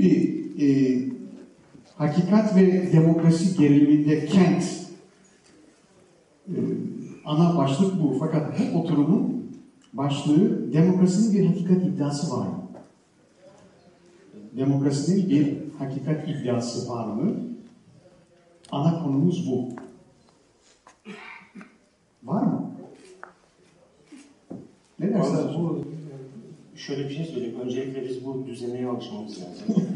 Şimdi e, hakikat ve demokrasi geriliminde kent e, ana başlık bu. Fakat bu oturumun başlığı demokrasinin bir hakikat iddiası var mı? Demokrasinin bir hakikat iddiası var mı? Ana konumuz bu. Var mı? Ne dersiniz? Şöyle bir şey söyleyeyim. Öncelikle biz bu düzeneye alışmamız lazım.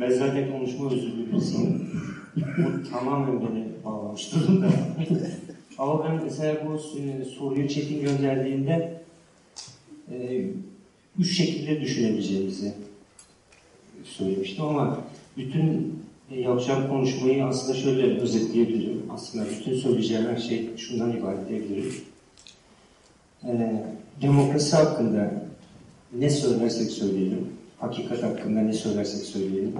ben zaten konuşma özürlü birisiyim. Bu tamamen beni bağlamış durumda. Ama ben mesela bu e, soruyu Çetin gönderdiğinde e, üç şekilde düşünebileceğimizi söylemiştim ama bütün yapacağım konuşmayı aslında şöyle özetleyebilirim. Aslında bütün söyleyeceğim her şey şundan ibaret edebilirim. E, demokrasi hakkında ne söylersek söyleyelim, hakikat hakkında ne söylersek söyleyelim,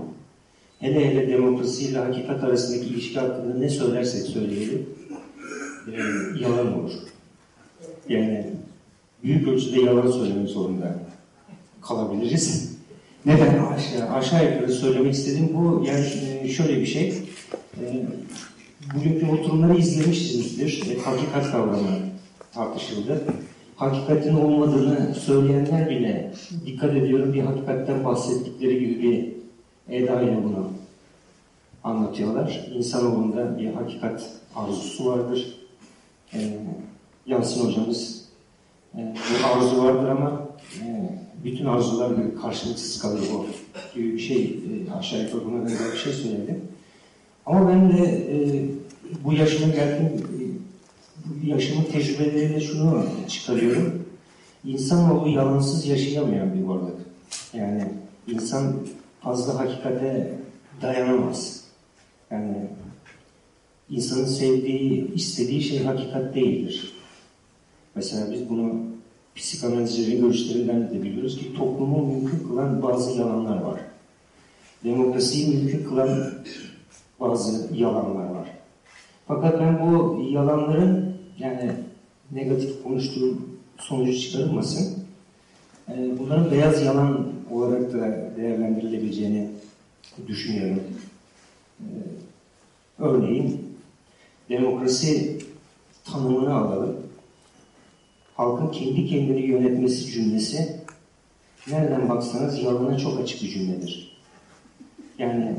hele hele demokrasi ile hakikat arasındaki ilişki hakkında ne söylersek söyleyelim, e, yalan olur. Yani büyük ölçüde yalan söylemek zorunda kalabiliriz. Neden? Aşağı, aşağı yukarı söylemek istediğim bu. Yani e, şöyle bir şey. E, bugünkü oturumları izlemişsinizdir. E, hakikat kavramı tartışıldı. Hakikatin olmadığını söyleyenler bile dikkat ediyorum bir hakikatten bahsettikleri gibi bir eda ile bunu anlatıyorlar. İnsanoğlunda bir hakikat arzusu vardır. E, Yasin hocamız e, bu arzu vardır ama e, bütün arzular bir karşılıksız kalır bu gibi bir şey e, aşağı yukarı buna bir şey söyledi. Ama ben de e, bu yaşıma geldim, bu yaşımın tecrübeleriyle şunu çıkarıyorum. İnsanoğlu yalansız yaşayamayan bir varlık. Yani insan fazla hakikate dayanamaz. Yani insanın sevdiği, istediği şey hakikat değildir. Mesela biz bunu psikanalizcilerin görüşlerinden de biliyoruz ki toplumu mümkün kılan bazı yalanlar var. Demokrasiyi mümkün kılan bazı yalanlar var. Fakat ben bu yalanların yani negatif konuştuğum sonucu çıkarılmasın. E, bunların beyaz yalan olarak da değerlendirilebileceğini düşünüyorum. E, örneğin demokrasi tanımını alalım. Halkın kendi kendini yönetmesi cümlesi nereden baksanız yalana çok açık bir cümledir. Yani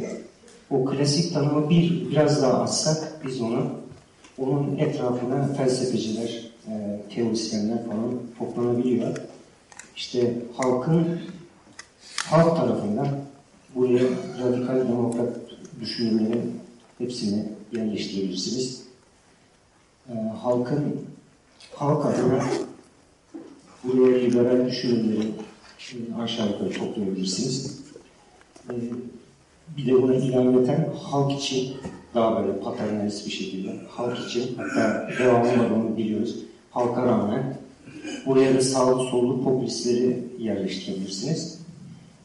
o klasik tanımı bir biraz daha açsak biz onu onun etrafına felsefeciler, e, teorisyenler falan toplanabiliyor. İşte halkın halk tarafından buraya radikal demokrat düşünürlerin hepsini yerleştirebilirsiniz. E, halkın halk adına buraya liberal düşünürleri aşağı yukarı toplayabilirsiniz. E, bir de buna ilaveten halk için daha böyle paternalist bir şekilde halk için hatta devamlı onu biliyoruz. Halka rağmen buraya da sağlı sollu popülistleri yerleştirebilirsiniz.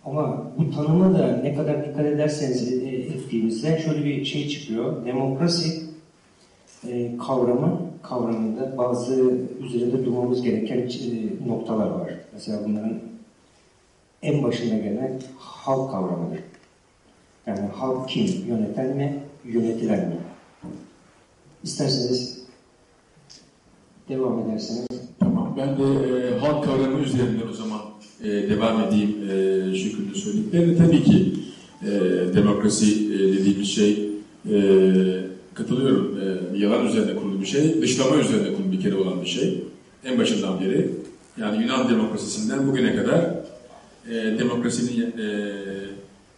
Ama bu tanıma da ne kadar dikkat ederseniz e, ettiğimizde şöyle bir şey çıkıyor. Demokrasi e, kavramı kavramında bazı üzerinde durmamız gereken e, noktalar var. Mesela bunların en başına gelen halk kavramıdır. Yani halk kim? Yöneten mi? Yönetilen mi? İsterseniz devam ederseniz. Tamam. Ben de e, halk kavramı üzerinden o zaman e, devam edeyim e, Şükrü'nün söylediklerini. Tabii ki e, demokrasi e, dediğimiz şey e, katılıyorum. E, yalan üzerine kurulu bir şey. Dışlama üzerine kurulu bir kere olan bir şey. En başından beri. Yani Yunan demokrasisinden bugüne kadar e, demokrasinin e,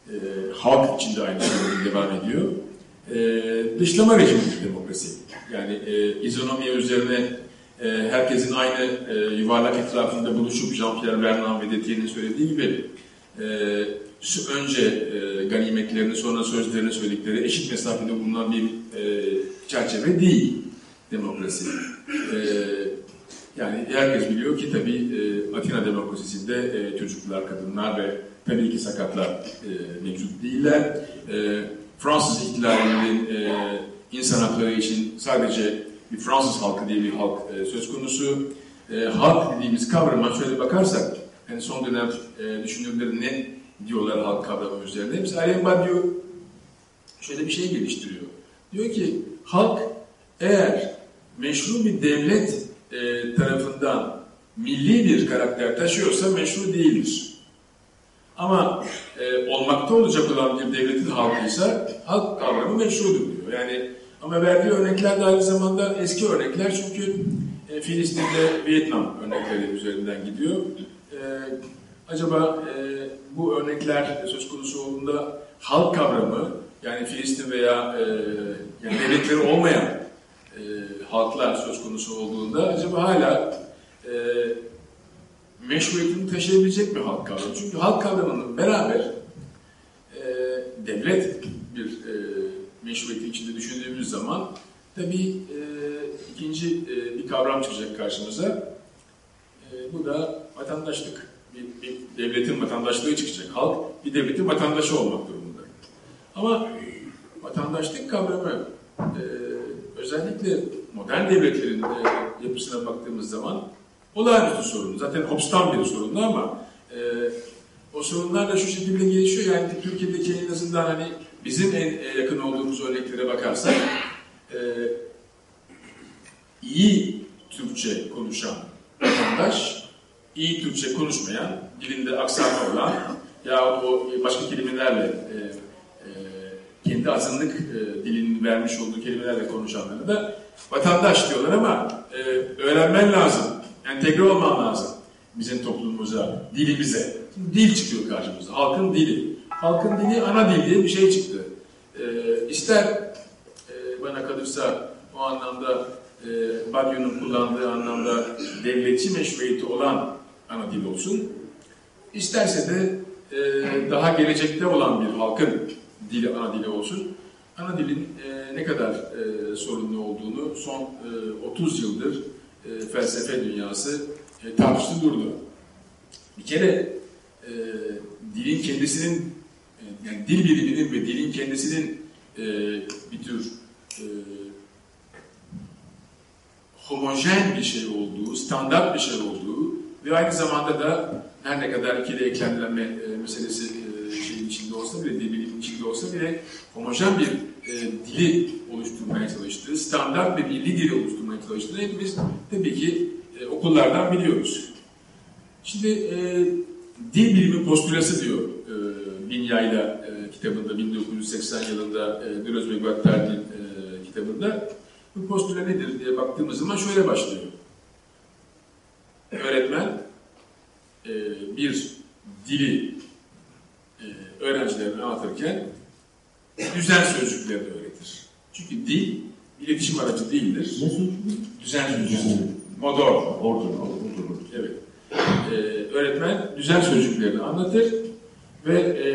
e, halk içinde aynı şekilde devam ediyor. E, dışlama rejimidir demokrasi. Yani e, izonomiye üzerine e, herkesin aynı e, yuvarlak etrafında buluşup Jean-Pierre Bernard ve Detier'in söylediği gibi e, önce e, ganimetlerini sonra sözlerini söyledikleri eşit mesafede bulunan bir e, çerçeve değil demokrasi. E, yani herkes biliyor ki tabii e, Atina demokrasisinde e, çocuklar, kadınlar ve tabii ki sakatlar e, mevcut değiller. E, Fransız ihtilalinin e, insan hakları için sadece bir Fransız halkı diye bir halk e, söz konusu. E, halk dediğimiz kavrama şöyle bakarsak, yani son dönem e, düşünürlerin ne diyorlar halk kavramı üzerine. Mesela Alain Badiou şöyle bir şey geliştiriyor. Diyor ki halk eğer meşru bir devlet e, tarafından milli bir karakter taşıyorsa meşru değildir. Ama e, olmakta olacak olan bir devletin halkıysa halk kavramı meşrudur diyor. Yani ama verdiği örnekler de aynı zamanda eski örnekler çünkü e, Filistin'de Vietnam örnekleri üzerinden gidiyor. E, acaba e, bu örnekler söz konusu olduğunda halk kavramı yani Filistin veya e, yani devletleri olmayan e, halklar söz konusu olduğunda acaba hala e, meşruiyetini taşıyabilecek bir halk kavramı. Çünkü halk kavramının beraber e, devlet bir e, meşruiyeti içinde düşündüğümüz zaman tabii e, ikinci e, bir kavram çıkacak karşımıza. E, bu da vatandaşlık. Bir, bir devletin vatandaşlığı çıkacak. Halk bir devletin vatandaşı olmak durumunda. Ama vatandaşlık kavramı e, özellikle modern devletlerin e, yapısına baktığımız zaman olağanüstü sorun. Zaten Hobbes'tan bir sorunlu ama e, o sorunlar da şu şekilde gelişiyor. Yani Türkiye'deki en azından hani bizim en e, yakın olduğumuz örneklere bakarsak e, iyi Türkçe konuşan vatandaş, iyi Türkçe konuşmayan, dilinde aksanı olan ya o başka kelimelerle e, e, kendi azınlık e, dilinin vermiş olduğu kelimelerle konuşanları da vatandaş diyorlar ama e, öğrenmen lazım, entegre olman lazım bizim toplumumuza, dilimize. Şimdi dil çıkıyor karşımıza, halkın dili. Halkın dili ana dil diye bir şey çıktı. E, ister e, bana kalırsa o anlamda e, Badyu'nun kullandığı anlamda devletçi meşruiyeti olan ana dil olsun. İsterse de e, daha gelecekte olan bir halkın dili ana dili olsun. Ana dilin e, ne kadar e, sorunlu olduğunu son e, 30 yıldır e, felsefe dünyası e, tartıştı durdu. Bir kere e, dilin kendisinin e, yani dil biliminin ve dilin kendisinin e, bir tür e, homojen bir şey olduğu, standart bir şey olduğu ve aynı zamanda da her ne kadar ikili eklemlenme e, meselesi e, şeyin içinde olsa bile, dil bilimin içinde olsa bile homojen bir e, dili oluşturmaya çalıştığı, standart ve milli dili oluşturmaya çalıştığı hepimiz tabii ki e, okullardan biliyoruz. Şimdi e, dil bilimi postülası diyor e, Binya'yla e, kitabında 1980 yılında e, ve Guattari'nin e, kitabında. Bu postüle nedir diye baktığımız zaman şöyle başlıyor. Öğretmen e, bir dili e, öğrencilerine anlatırken düzen sözcüklerini öğretir. Çünkü dil iletişim aracı değildir. Ne sözcüğü? Düzen sözcükleri. Modor. Orada, orada. Evet. Ee, öğretmen düzen sözcüklerini anlatır ve e,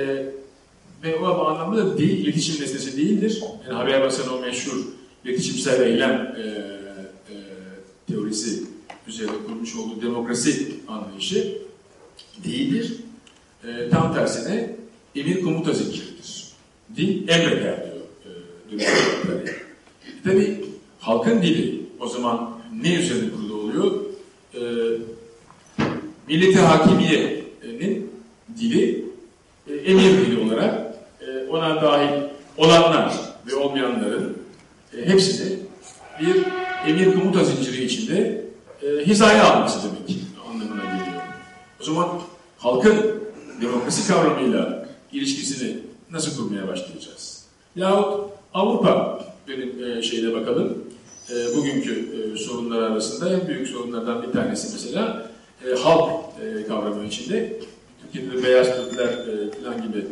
ve o anlamda da dil iletişim nesnesi değildir. Yani Haber Basan o meşhur iletişimsel eylem e, e, teorisi üzerine kurmuş olduğu demokrasi anlayışı değildir. E, tam tersine emir komuta zinciridir. Dil emreder diyor e. Tabii halkın dili o zaman ne üzerine kurulu oluyor? E, milleti hakimiyenin dili e, emir dili olarak e, ona dahil olanlar ve olmayanların e, hepsini bir emir komuta zinciri içinde e, hizaya alması demek anlamına geliyor. O zaman halkın demokrasi kavramıyla ilişkisini nasıl kurmaya başlayacağız? Yahut Avrupa benim e, şeyine bakalım. E, bugünkü e, sorunlar arasında en büyük sorunlardan bir tanesi mesela halk kavramı içinde. Türkiye'de de beyaz Türkler falan gibi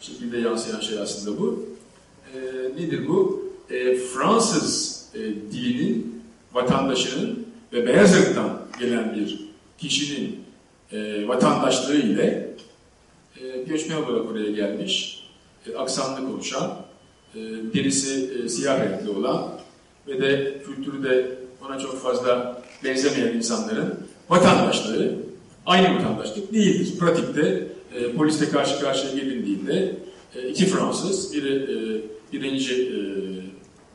şekilde yansıyan şey aslında bu. Nedir bu? Fransız dilinin vatandaşının ve beyaz ırktan gelen bir kişinin vatandaşlığı ile e, göçmen olarak oraya gelmiş, e, aksanlı konuşan, e, derisi e, siyah renkli olan ve de kültürü de ona çok fazla benzemeyen insanların vatandaşlığı aynı vatandaşlık değildir. Pratikte e, polisle karşı karşıya gelindiğinde e, iki Fransız, biri e, birinci e,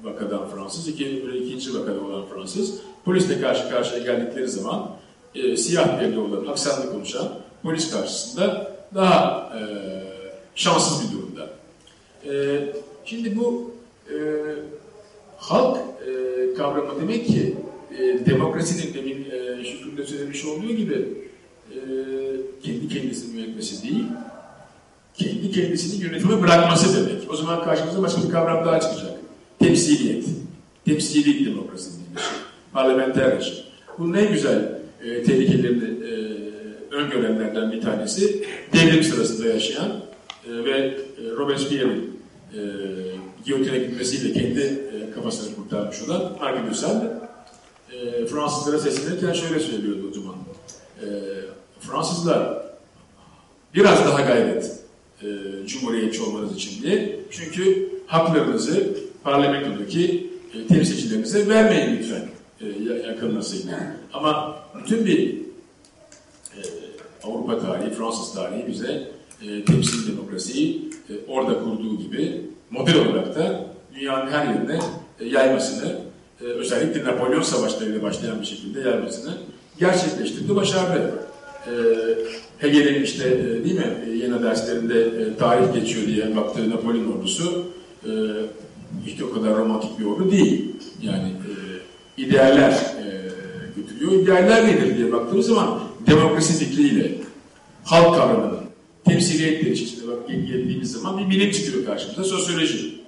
vakadan Fransız, iki, ikinci vakadan olan Fransız, polisle karşı karşıya geldikleri zaman e, siyah belli olan, aksanlı konuşan polis karşısında daha e, şanssız bir durumda. E, şimdi bu e, halk e, kavramı demek ki e, demokrasinin demin e, Şükrü'nün söylemiş olduğu gibi e, kendi kendisini yönetmesi değil, kendi kendisini yönetime bırakması demek. O zaman karşımıza başka bir kavram daha çıkacak. Temsiliyet. Temsili demokrasi diye bir şey. Parlamenter rejim. Bunun en güzel e, tehlikelerini e, öngörenlerden bir tanesi devrim sırasında yaşayan e, ve e, Robespierre'in e, giyotine gitmesiyle kendi e, kafasını kurtarmış olan de Sade e, Fransızlara seslenirken şöyle söylüyordu o zaman. E, Fransızlar biraz daha gayret e, cumhuriyetçi olmanız için diye. Çünkü haklarınızı parlamentodaki e, temsilcilerinize vermeyin lütfen e, ya- yakınmasıyla. Ama bütün bir Avrupa tarihi, Fransız tarihi bize e, temsil demokrasiyi e, orada kurduğu gibi model olarak da dünyanın her yerine e, yaymasını, e, özellikle Napolyon savaşlarıyla başlayan bir şekilde yaymasını gerçekleştirdi, başardı. E, Hegel'in işte e, değil mi e, yeni derslerinde e, tarih geçiyor diye baktığı Napolyon ordusu e, hiç o kadar romantik bir ordu değil. Yani e, idealler e, götürüyor. İdealler nedir diye baktığımız zaman demokrasi fikriyle halk kavramının temsiliyetleri içerisinde bak girdiğimiz zaman bir bilim çıkıyor karşımıza. Sosyoloji.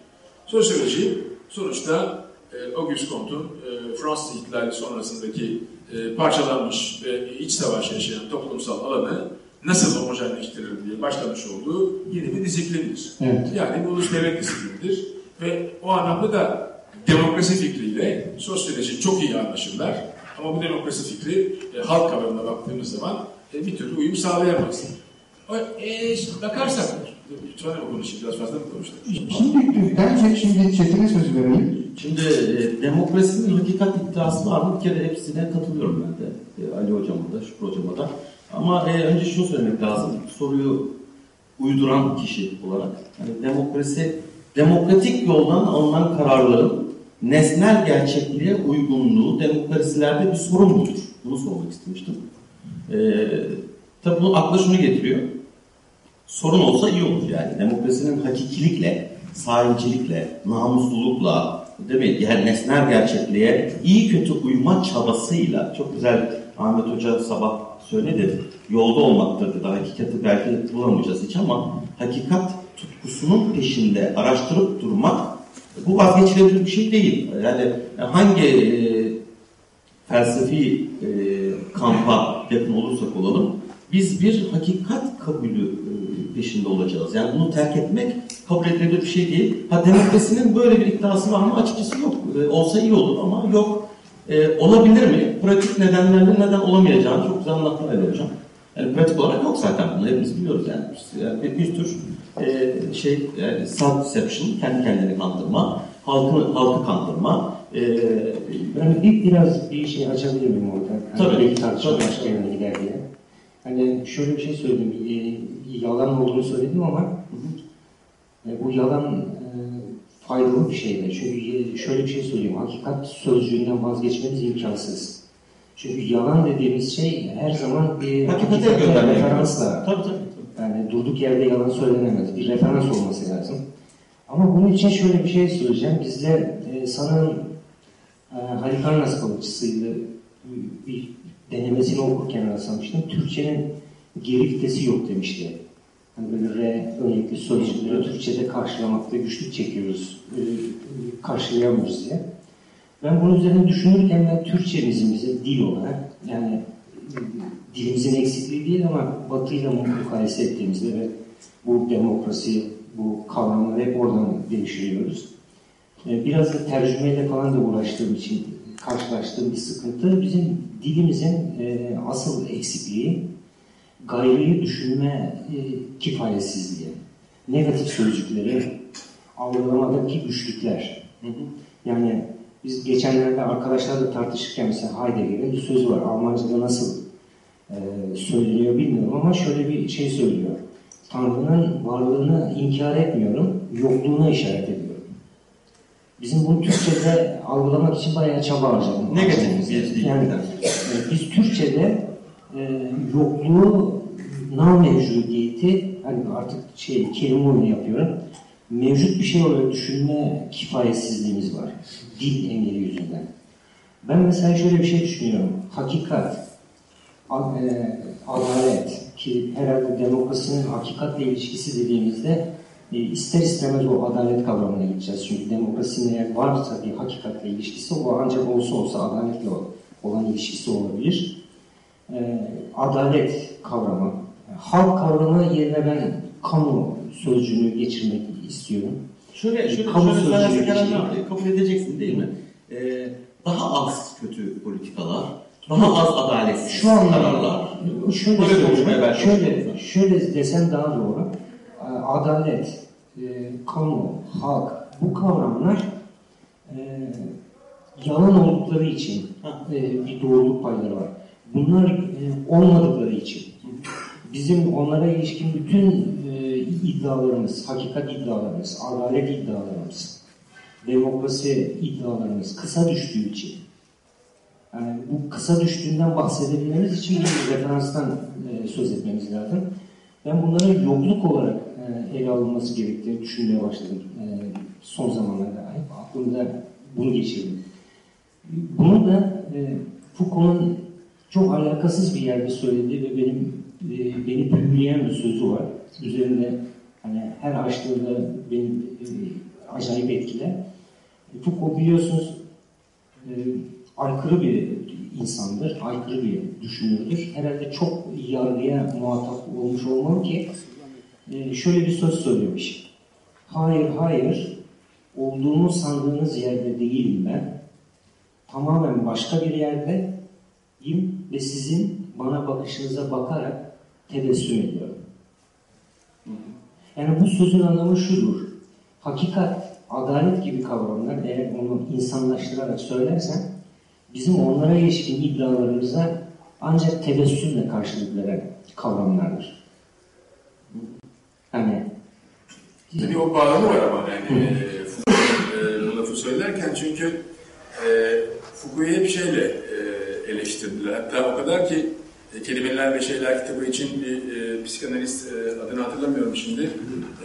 Sosyoloji sonuçta e, Auguste Comte'un e, Fransız ihtilali sonrasındaki e, parçalanmış ve iç savaş yaşayan toplumsal alanı nasıl homojenleştirir diye başlamış olduğu yeni bir disiplindir. Evet. Yani bir ulus devlet disiplinidir. Ve o anlamda da demokrasi fikriyle sosyoloji çok iyi anlaşırlar. Ama bu demokrasi fikri e, halk kavramına baktığımız zaman e, bir türlü uyum sağlayamaz. O, e, şimdi bakarsak, lütfen mi konuşayım, biraz fazla mı konuştum? Şimdi bence şimdi Çetin'e söz verelim. Şimdi e, demokrasinin hakikat iddiası var mı? Bir kere hepsine katılıyorum ben de. E, Ali hocama da, Şükrü hocama da. Ama e, önce şunu söylemek lazım. Soruyu uyduran kişi olarak. Yani demokrasi, demokratik yoldan alınan kararların nesnel gerçekliğe uygunluğu demokrasilerde bir sorun mudur? Bunu sormak istemiştim. E, tabii bu akla şunu getiriyor. Sorun olsa iyi olur yani. Demokrasinin hakikilikle, sahicilikle, namuslulukla, değil mi? Yani nesnel gerçekliğe iyi kötü uyma çabasıyla, çok güzel Ahmet Hoca sabah söyledi, yolda olmaktır dedi. Hakikati belki bulamayacağız hiç ama hakikat tutkusunun peşinde araştırıp durmak bu vazgeçilebilir bir şey değil. Yani hangi e, felsefi e, kampa yakın olursak olalım biz bir hakikat kabulü e, peşinde olacağız. Yani bunu terk etmek kabul edilebilir bir şey değil. Ha demokrasinin böyle bir iddiası var mı? Açıkçası yok. E, olsa iyi olur ama yok. E, olabilir mi? Pratik nedenlerle neden olamayacağını çok güzel anlattı Ali Hocam. Yani pratik olarak yok zaten bunu hepimiz biliyoruz yani. yani bir, bir tür e, şey yani self-deception, kendi kendini kandırma, halkı, halkı kandırma, e, Ben bir, biraz bir şey açabilir miyim orada? Hani Tabii. belki tartışma başka yöne gider diye. Hani şöyle bir şey söyledim. e, yalan olduğunu söyledim ama e, bu yalan e, faydalı bir şey de. Çünkü e, şöyle bir şey söyleyeyim. Hakikat sözcüğünden vazgeçmemiz imkansız. Çünkü yalan dediğimiz şey her zaman bir hakikate göndermek. referansla Tabii tabii. tabii. yani durduk yerde yalan söylenemez. Bir referans olması lazım. Ama bunun için şöyle bir şey söyleyeceğim. Bizde e, sanırım e, Halikarnas balıkçısıydı. Bir denemesini okurken rastlamıştım. Türkçenin geri vitesi yok demişti. Hani böyle re öğretli sözcükleri Türkçe'de karşılamakta güçlük çekiyoruz. E, karşılayamıyoruz diye. Ben bunun üzerine düşünürken ben Türkçemizin bize dil olarak yani dilimizin eksikliği değil ama Batı'yla mukayese ettiğimizde ve bu demokrasi, bu kavramları hep oradan devşiriyoruz. E, Biraz da tercümeyle falan da uğraştığım için karşılaştığım bir sıkıntı bizim dilimizin e, asıl eksikliği gayrıyı düşünme e, kifayetsizliği. Negatif sözcükleri algılamadaki güçlükler. Yani biz geçenlerde arkadaşlarla tartışırken mesela Heidegger'in bir sözü var. Almanca'da nasıl e, söyleniyor bilmiyorum ama şöyle bir şey söylüyor. Tanrı'nın varlığını inkar etmiyorum, yokluğuna işaret ediyorum. Bizim bunu Türkçe'de algılamak için bayağı çaba harcadım. Negatif bir. Yani e, biz Türkçe'de e, yokluğu nam mevcudiyeti hani artık şey kelime oyunu yapıyorum. Mevcut bir şey olarak düşünme kifayetsizliğimiz var. Dil engeli yüzünden. Ben mesela şöyle bir şey düşünüyorum. Hakikat, e, adalet ki herhalde demokrasinin hakikatle ilişkisi dediğimizde e, ister istemez o adalet kavramına gideceğiz. Çünkü demokrasinin eğer varsa bir hakikatle ilişkisi o ancak olsa olsa adaletle olan ilişkisi olabilir. E, adalet kavramı, halk kavramı yerine ben kamu sözcüğünü geçirmek istiyorum. Şöyle, şöyle, Kamu şöyle geçiyor. herhalde kabul edeceksin değil mi? Ee, daha az kötü politikalar, daha az adaletsiz Şu anlamda kararlar. şöyle şöyle, başlayalım. şöyle desem daha doğru. Ee, Adalet, e, kamu, halk bu kavramlar e, yalan oldukları için e, bir doğruluk payları var. Bunlar e, olmadıkları için bizim onlara ilişkin bütün e, iddialarımız, hakikat iddialarımız, adalet iddialarımız, demokrasi iddialarımız kısa düştüğü için yani bu kısa düştüğünden bahsedebilmemiz için bir referanstan e, söz etmemiz lazım. Ben bunların yokluk olarak e, ele alınması gerektiğini düşünmeye başladım e, son zamanlarda. Hep aklımda bunu geçirdim. Bunu da e, Foucault'un çok alakasız bir yerde söylediği ve benim beni büyüleyen bir sözü var. Üzerinde hani her açtığında beni e, acayip etkiler. Foucault biliyorsunuz e, aykırı bir insandır, aykırı bir düşünürdür. Herhalde çok yargıya muhatap olmuş olmam ki e, şöyle bir söz söylemiş. Hayır, hayır, olduğumu sandığınız yerde değilim ben. Tamamen başka bir yerdeyim ve sizin bana bakışınıza bakarak tebessüm ediyorum. Yani bu sözün anlamı şudur. Hakikat, adalet gibi kavramlar eğer onu insanlaştırarak söylersen bizim onlara ilişkin iddialarımıza ancak tebessümle karşılık veren kavramlardır. Hani Tabii o bağlamı var ama yani e, Foucault'un e, bu lafı söylerken çünkü e, Foucault'u hep şeyle e, eleştirdiler. Hatta o kadar ki e, Kelimeler ve Şeyler kitabı için bir e, psikanalist e, adını hatırlamıyorum şimdi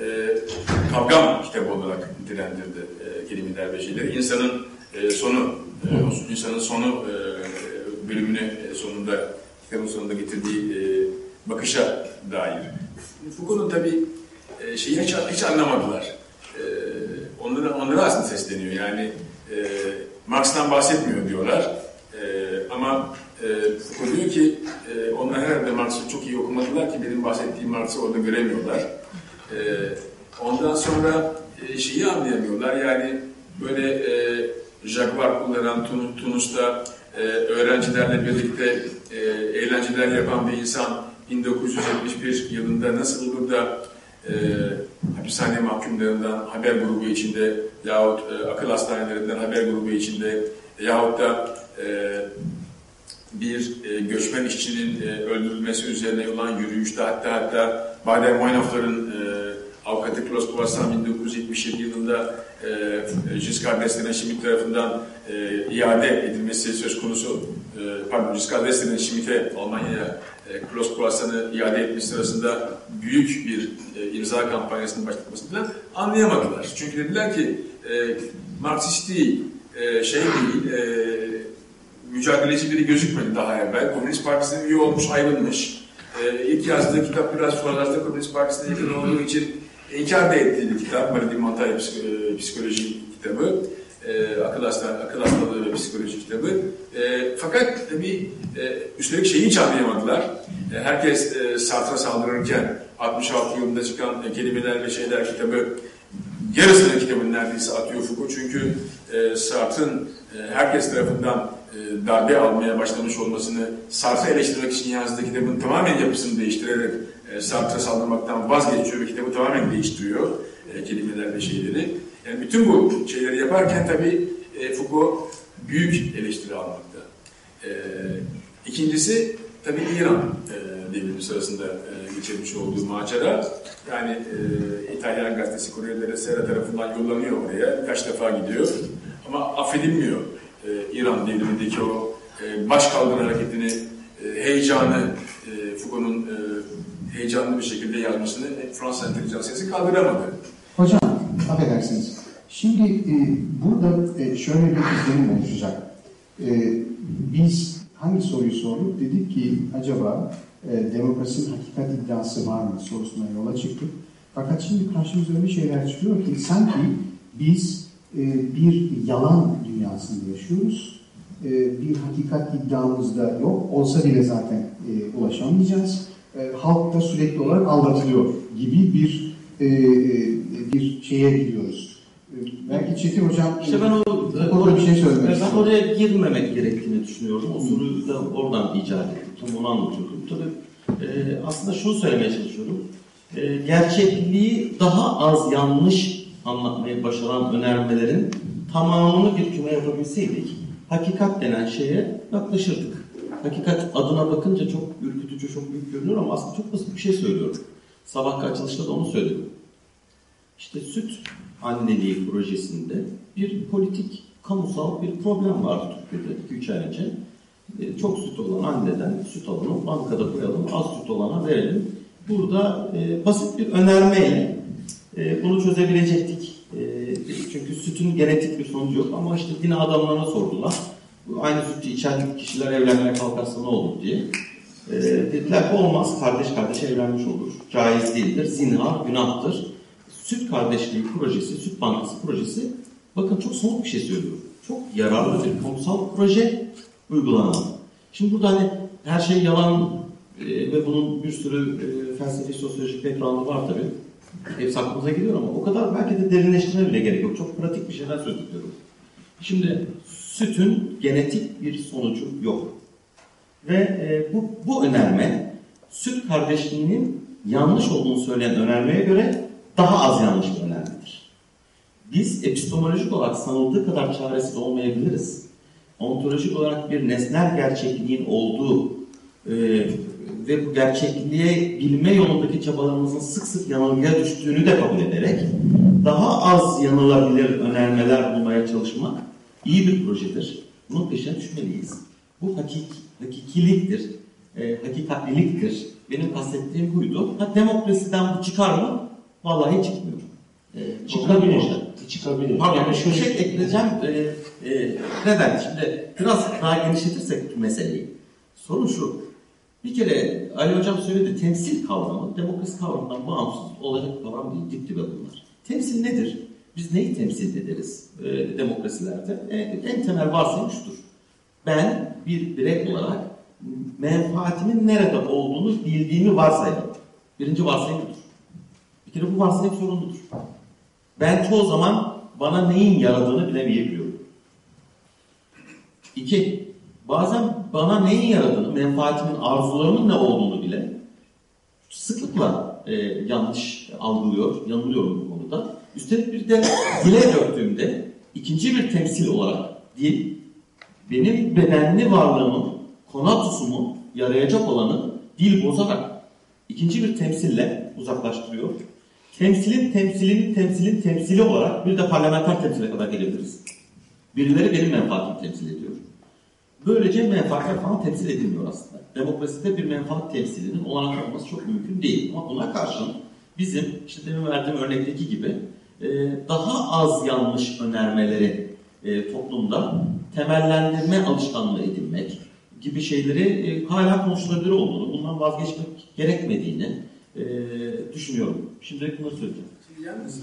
e, kavgam kitabı olarak nitelendirdi e, Kelimeler ve Şeyleri. İnsanın e, sonu, e, insanın sonu e, bölümünü e, sonunda kitabın sonunda getirdiği e, bakışa dair. Foucault'un tabii e, şeyi hiç, hiç anlamadılar. E, onlara, onlara aslında sesleniyor. Yani e, Marx'tan bahsetmiyor diyorlar. E, ama e, Foucault diyor ki e, onlar herhalde Marx'ı çok iyi okumadılar ki benim bahsettiğim Marx'ı orada göremiyorlar. E, ondan sonra e, şeyi anlayamıyorlar. Yani böyle e, Jaguar kullanan Tun- Tunus'ta e, öğrencilerle birlikte e, eğlenceler yapan bir insan 1971 yılında nasıl olur da e, hapishane mahkumlarından haber grubu içinde yahut e, akıl hastanelerinden haber grubu içinde yahut da e, bir e, göçmen işçinin e, öldürülmesi üzerine olan yürüyüşte hatta hatta Baden-Meinhof'ların e, avukatı Klaus Poisson 1977 yılında e, Giscard d'Estaing'in Schmitt tarafından e, iade edilmesi söz konusu e, pardon Giscard d'Estaing'in Schmitt'e Almanya'ya e, Klaus Poisson'ı iade etmesi sırasında büyük bir e, imza kampanyasının başlatmasını anlayamadılar. Çünkü dediler ki e, Marksist değil, e, şey değil, e, mücadeleci biri gözükmedi daha evvel. Komünist Partisi'ne üye olmuş, ayrılmış. Ee, ilk yazdığı kitap biraz sonralarda Komünist Partisi'ne yakın olduğu için inkar da ettiği kitap. Montagne psik- e, psikoloji kitabı. Ee, akıl, hasta, akıl hastalığı ve psikoloji kitabı. Ee, fakat tabii e, üstelik şeyi hiç anlayamadılar. E, herkes e, Sartre'a saldırırken 66 yılında çıkan e, Kelimeler ve Şeyler kitabı yarısını kitabın neredeyse atıyor Foucault. Çünkü e, Sartre'ın e, herkes tarafından e, darbe almaya başlamış olmasını Sartre'ı eleştirmek için yazdığı kitabın tamamen yapısını değiştirerek e, Sartre'a saldırmaktan vazgeçiyor ve kitabı tamamen değiştiriyor e, kelimeler ve şeyleri. Yani bütün bu şeyleri yaparken tabii e, Foucault büyük eleştiri almakta. E, ikincisi tabii İran e, devrimi sırasında e, geçirmiş olduğu macera. Yani e, İtalyan gazetesi Corriere della Sera tarafından yollanıyor oraya. Birkaç defa gidiyor. Ama affedilmiyor. E, İran devrimindeki o e, baş kaldır hareketini, e, heyecanı, e, Foucault'un e, heyecanlı bir şekilde yazmasını Fransız entelijansiyası kaldıramadı. Hocam, affedersiniz. Şimdi e, burada e, şöyle bir izlenim oluşacak. E, biz hangi soruyu sorduk? Dedik ki acaba e, demokrasinin hakikat iddiası var mı sorusuna yola çıktık. Fakat şimdi karşımıza öyle şeyler çıkıyor ki sanki biz e, bir yalan dünyasında yaşıyoruz. E, bir hakikat iddiamız da yok. Olsa bile zaten e, ulaşamayacağız. E, halk da sürekli olarak aldatılıyor gibi bir e, bir şeye gidiyoruz. E, belki Çetin Hocam İşte ben o, konuda bir şey söylemek ben istiyorum. oraya girmemek gerektiğini düşünüyorum. O soruyu da oradan icat ettim. Tam onu anlatıyordum. Tabii e, aslında şunu söylemeye çalışıyorum. E, gerçekliği daha az yanlış anlatmayı başaran önermelerin tamamını bir küme yapabilseydik hakikat denen şeye yaklaşırdık. Hakikat adına bakınca çok ürkütücü, çok büyük görünüyor ama aslında çok basit bir şey söylüyorum. Sabahki açılışta da onu söyledim. İşte süt anneliği projesinde bir politik, kamusal bir problem vardı Türkiye'de 2-3 ay önce. E, Çok süt olan anneden süt alalım, bankada koyalım, az süt olana verelim. Burada e, basit bir önermeyle e, bunu çözebilecektik. E, çünkü sütün genetik bir sonucu yok ama işte din adamlarına sordular. Aynı sütü içen kişiler evlenmeye kalkarsa ne olur diye. E, dediler ki olmaz, kardeş kardeşe evlenmiş olur. Caiz değildir, zinhar günahtır. Süt kardeşliği projesi, süt bankası projesi bakın çok somut bir şey söylüyorum. Çok yararlı bir kamusal proje uygulanan. Şimdi burada hani her şey yalan e, ve bunun bir sürü e, felsefi, sosyolojik background'ı var tabii. Hepsi aklımıza geliyor ama o kadar belki de derinleştirme bile gerek yok. Çok pratik bir şeyden söz ediyorum. Şimdi sütün genetik bir sonucu yok. Ve e, bu, bu önerme süt kardeşliğinin yanlış olduğunu söyleyen önermeye göre daha az yanlış bir önermedir. Biz epistemolojik olarak sanıldığı kadar çaresiz olmayabiliriz. Ontolojik olarak bir nesnel gerçekliğin olduğu e, ve bu gerçekliğe bilme yolundaki çabalarımızın sık sık yanılgıya düştüğünü de kabul ederek daha az yanılabilir önermeler bulmaya çalışmak iyi bir projedir. Bunun peşine düşmeliyiz. Bu hakik, hakikiliktir, e, hakikatliliktir. Benim kastettiğim buydu. Ha, demokrasiden bu çıkar mı? Vallahi çıkmıyor. E, Çıkabilir. çıkabilir. Pardon, Yani şöyle şey ekleyeceğim. E, e, neden? Şimdi biraz daha genişletirsek meseleyi. Sorun şu. Bir kere Ali Hocam söyledi, temsil kavramı demokrasi kavramından bağımsız olacak kavram değil, dip dibe bunlar. Temsil nedir? Biz neyi temsil ederiz e, demokrasilerde? E, en temel varsayım şudur. Ben bir birey olarak menfaatimin nerede olduğunu bildiğimi varsayarım. Birinci varsayım budur. Bir kere bu varsayım sorumludur. Ben çoğu zaman bana neyin yaradığını bilemeyebiliyorum. İki, bazen bana neyin yaradığını, menfaatimin, arzularımın ne olduğunu bile sıklıkla e, yanlış algılıyor, yanılıyorum bu konuda. Üstelik bir de dile döktüğümde ikinci bir temsil olarak dil, benim bedenli varlığımın, konatusumu yarayacak olanı dil bozarak ikinci bir temsille uzaklaştırıyor. Temsilin temsilinin temsilin temsili olarak bir de parlamenter temsile kadar gelebiliriz. Birileri benim menfaatimi temsil ediyor. Böylece menfaatler falan temsil edilmiyor aslında. Demokraside bir menfaat temsilinin olanak olması çok mümkün değil. Ama buna karşın bizim işte demin verdiğim örnekteki gibi e, daha az yanlış önermeleri e, toplumda temellendirme alışkanlığı edinmek gibi şeyleri e, hala konuşulabilir olduğunu, bundan vazgeçmek gerekmediğini düşünüyorum. Şimdilik bunları söyleyeceğim. Şimdi yalnız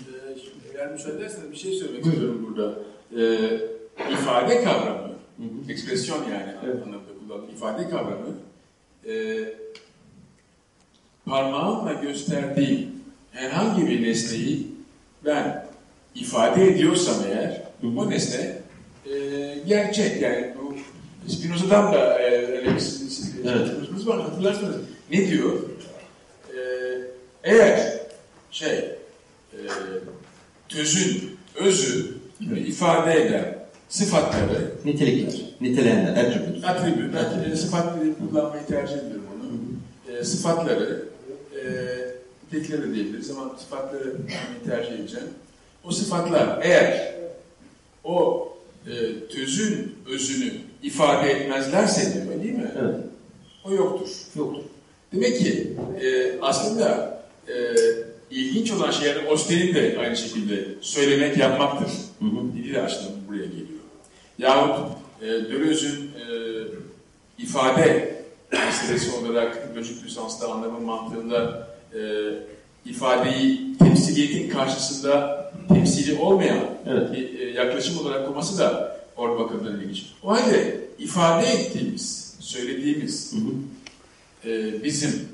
eğer müsaade ederseniz bir şey söylemek istiyorum burada. E, ifade kavramı, ekspresyon yani Evet. anlamda kullanılan ifade kavramı e, parmağımla gösterdiğim herhangi bir nesneyi ben ifade ediyorsam eğer Hı hı. o nesne e, gerçek yani bu Spinoza'dan da e, öyle bir Evet. çalışmamız var hatırlarsanız ne diyor? E, eğer şey e, tözün, özü Evet. ifade eden sıfatları Nitelikler, niteleyenler, attribute. Atribüt. Ben e, sıfat kullanmayı tercih ediyorum onu. E, sıfatları, e, nitelikleri diyebiliriz ama sıfatları kullanmayı tercih edeceğim. O sıfatlar eğer o e, tözün özünü ifade etmezlerse diyor değil mi? Evet, O yoktur. yoktur. Demek ki e, aslında e, ilginç olan şey yani Oster'in de aynı şekilde söylemek yapmaktır. Hı hı. Dili de aslında buraya geliyor. Yahut e, Deleuze'ün e, ifade meselesi olarak lojik lisansta anlamın mantığında e, ifadeyi temsiliyetin karşısında temsili olmayan Evet. bir e, yaklaşım olarak koyması da orada bakımdan ilginç. O halde ifade ettiğimiz, söylediğimiz Hı hı. e, bizim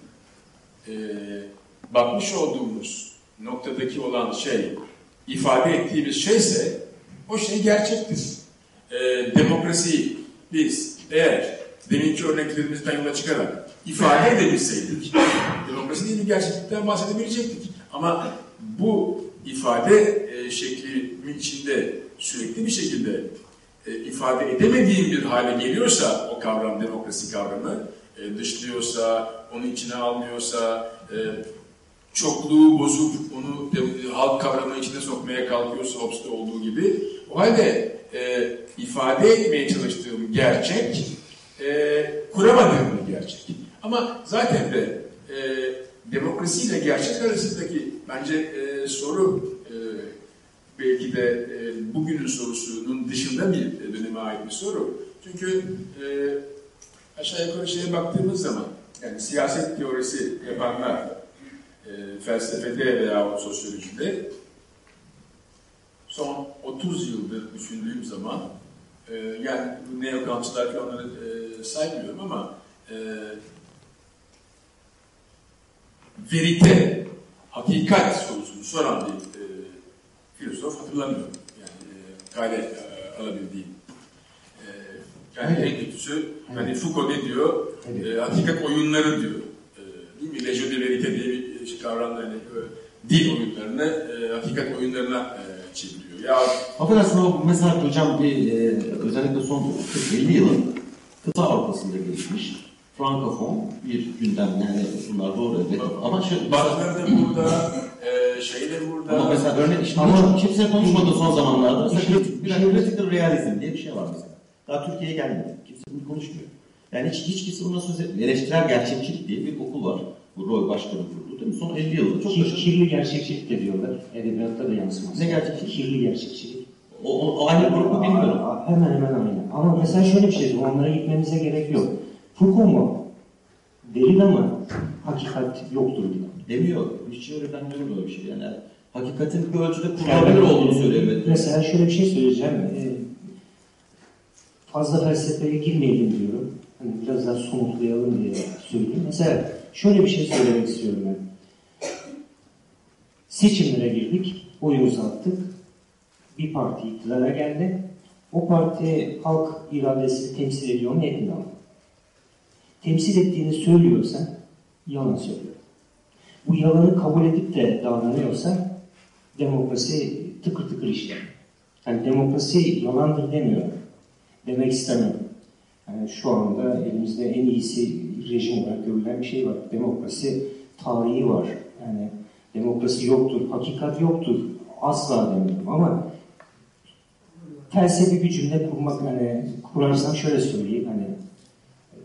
e, bakmış olduğumuz noktadaki olan şey, ifade ettiğimiz şeyse o şey gerçektir. E, demokrasiyi biz eğer deminki örneklerimizden yola çıkarak ifade edebilseydik, demokrasi değil bir gerçeklikten bahsedebilecektik. Ama bu ifade e, şeklimin içinde sürekli bir şekilde e, ifade edemediğim bir hale geliyorsa o kavram, demokrasi kavramı, e, dışlıyorsa, onu içine almıyorsa, e, çokluğu bozup onu de- halk kavramı içine sokmaya kalkıyorsa Hobbes'te olduğu gibi, o halde e, ifade etmeye çalıştığım gerçek, e, kuramadığım bir gerçek. Ama zaten de e, demokrasiyle gerçek arasındaki bence e, soru e, belki de e, bugünün sorusunun dışında bir döneme ait bir soru. Çünkü e, aşağı yukarı şeye baktığımız zaman yani siyaset teorisi yapanlar e, felsefede veya sosyolojide son 30 yıldır düşündüğüm zaman e, yani neokantçılar falan onları e, saymıyorum ama e, verite, hakikat sorusunu soran bir e, filozof hatırlamıyorum. Yani e, kale e, alabildiğim. E, yani Evet. en kötüsü hani Evet. Foucault ne diyor? Evet. E, hakikat oyunları diyor. E, değil mi? Legio de verite diye bir şey kavramda hani e, dil oyunlarını e, hakikat oyunlarına e, çeviriyor. Ya Affedersin ama mesela hocam bir e, özellikle son 40-50 yılın kıta Avrupa'sında gelişmiş Frankofon bir gündem yani bunlar doğru evet ama şey, bazıları da burada, e, şey de burada. ama mesela örnek işte Ama- kimse konuşmadı son zamanlarda mesela critical realizm diye bir şey var mesela. Daha Türkiye'ye gelmedi. Kimse bunu konuşmuyor. Yani hiç, hiç kimse buna söz etmiyor. Eleştirel gerçekçilik diye bir okul var. Bu Roy Başkan'ın kurduğu değil mi? Son 50 yılda çok Kir, başarılı. kirli gerçekçilik de diyorlar. Edebiyatta da yansıması. Ne gerçekçilik? Kirli gerçekçilik. O, o, aynı grubu bilmiyorum. Aa, Hemen hemen aynı. Ama mesela şöyle bir şey, onlara gitmemize gerek yok. Foucault mu? Derrida mı? Hakikat yoktur diyor. Demiyor. Hiç görmüyorum böyle bir şey. Yani hakikatin bir ölçüde kurulabilir olduğunu söylüyor. Mesela şöyle bir şey söyleyeceğim. Ee, fazla felsefeye girmeyelim diyorum. Hani biraz daha somutlayalım diye söyleyeyim. Mesela şöyle bir şey söylemek istiyorum ben. Seçimlere girdik, oyumuzu attık. Bir parti iktidara geldi. O parti halk iradesini temsil ediyor mu etmiyor mu? Temsil ettiğini söylüyorsa yalan söylüyor. Bu yalanı kabul edip de davranıyorsa demokrasi tıkır tıkır işler. Yani demokrasi yalandır demiyorum. Demek istemem. Yani şu anda elimizde en iyisi rejim olarak görülen bir şey var. Demokrasi tarihi var. Yani demokrasi yoktur, hakikat yoktur. Asla demiyorum ama felsefi bir cümle kurmak hani kurarsam şöyle söyleyeyim hani e,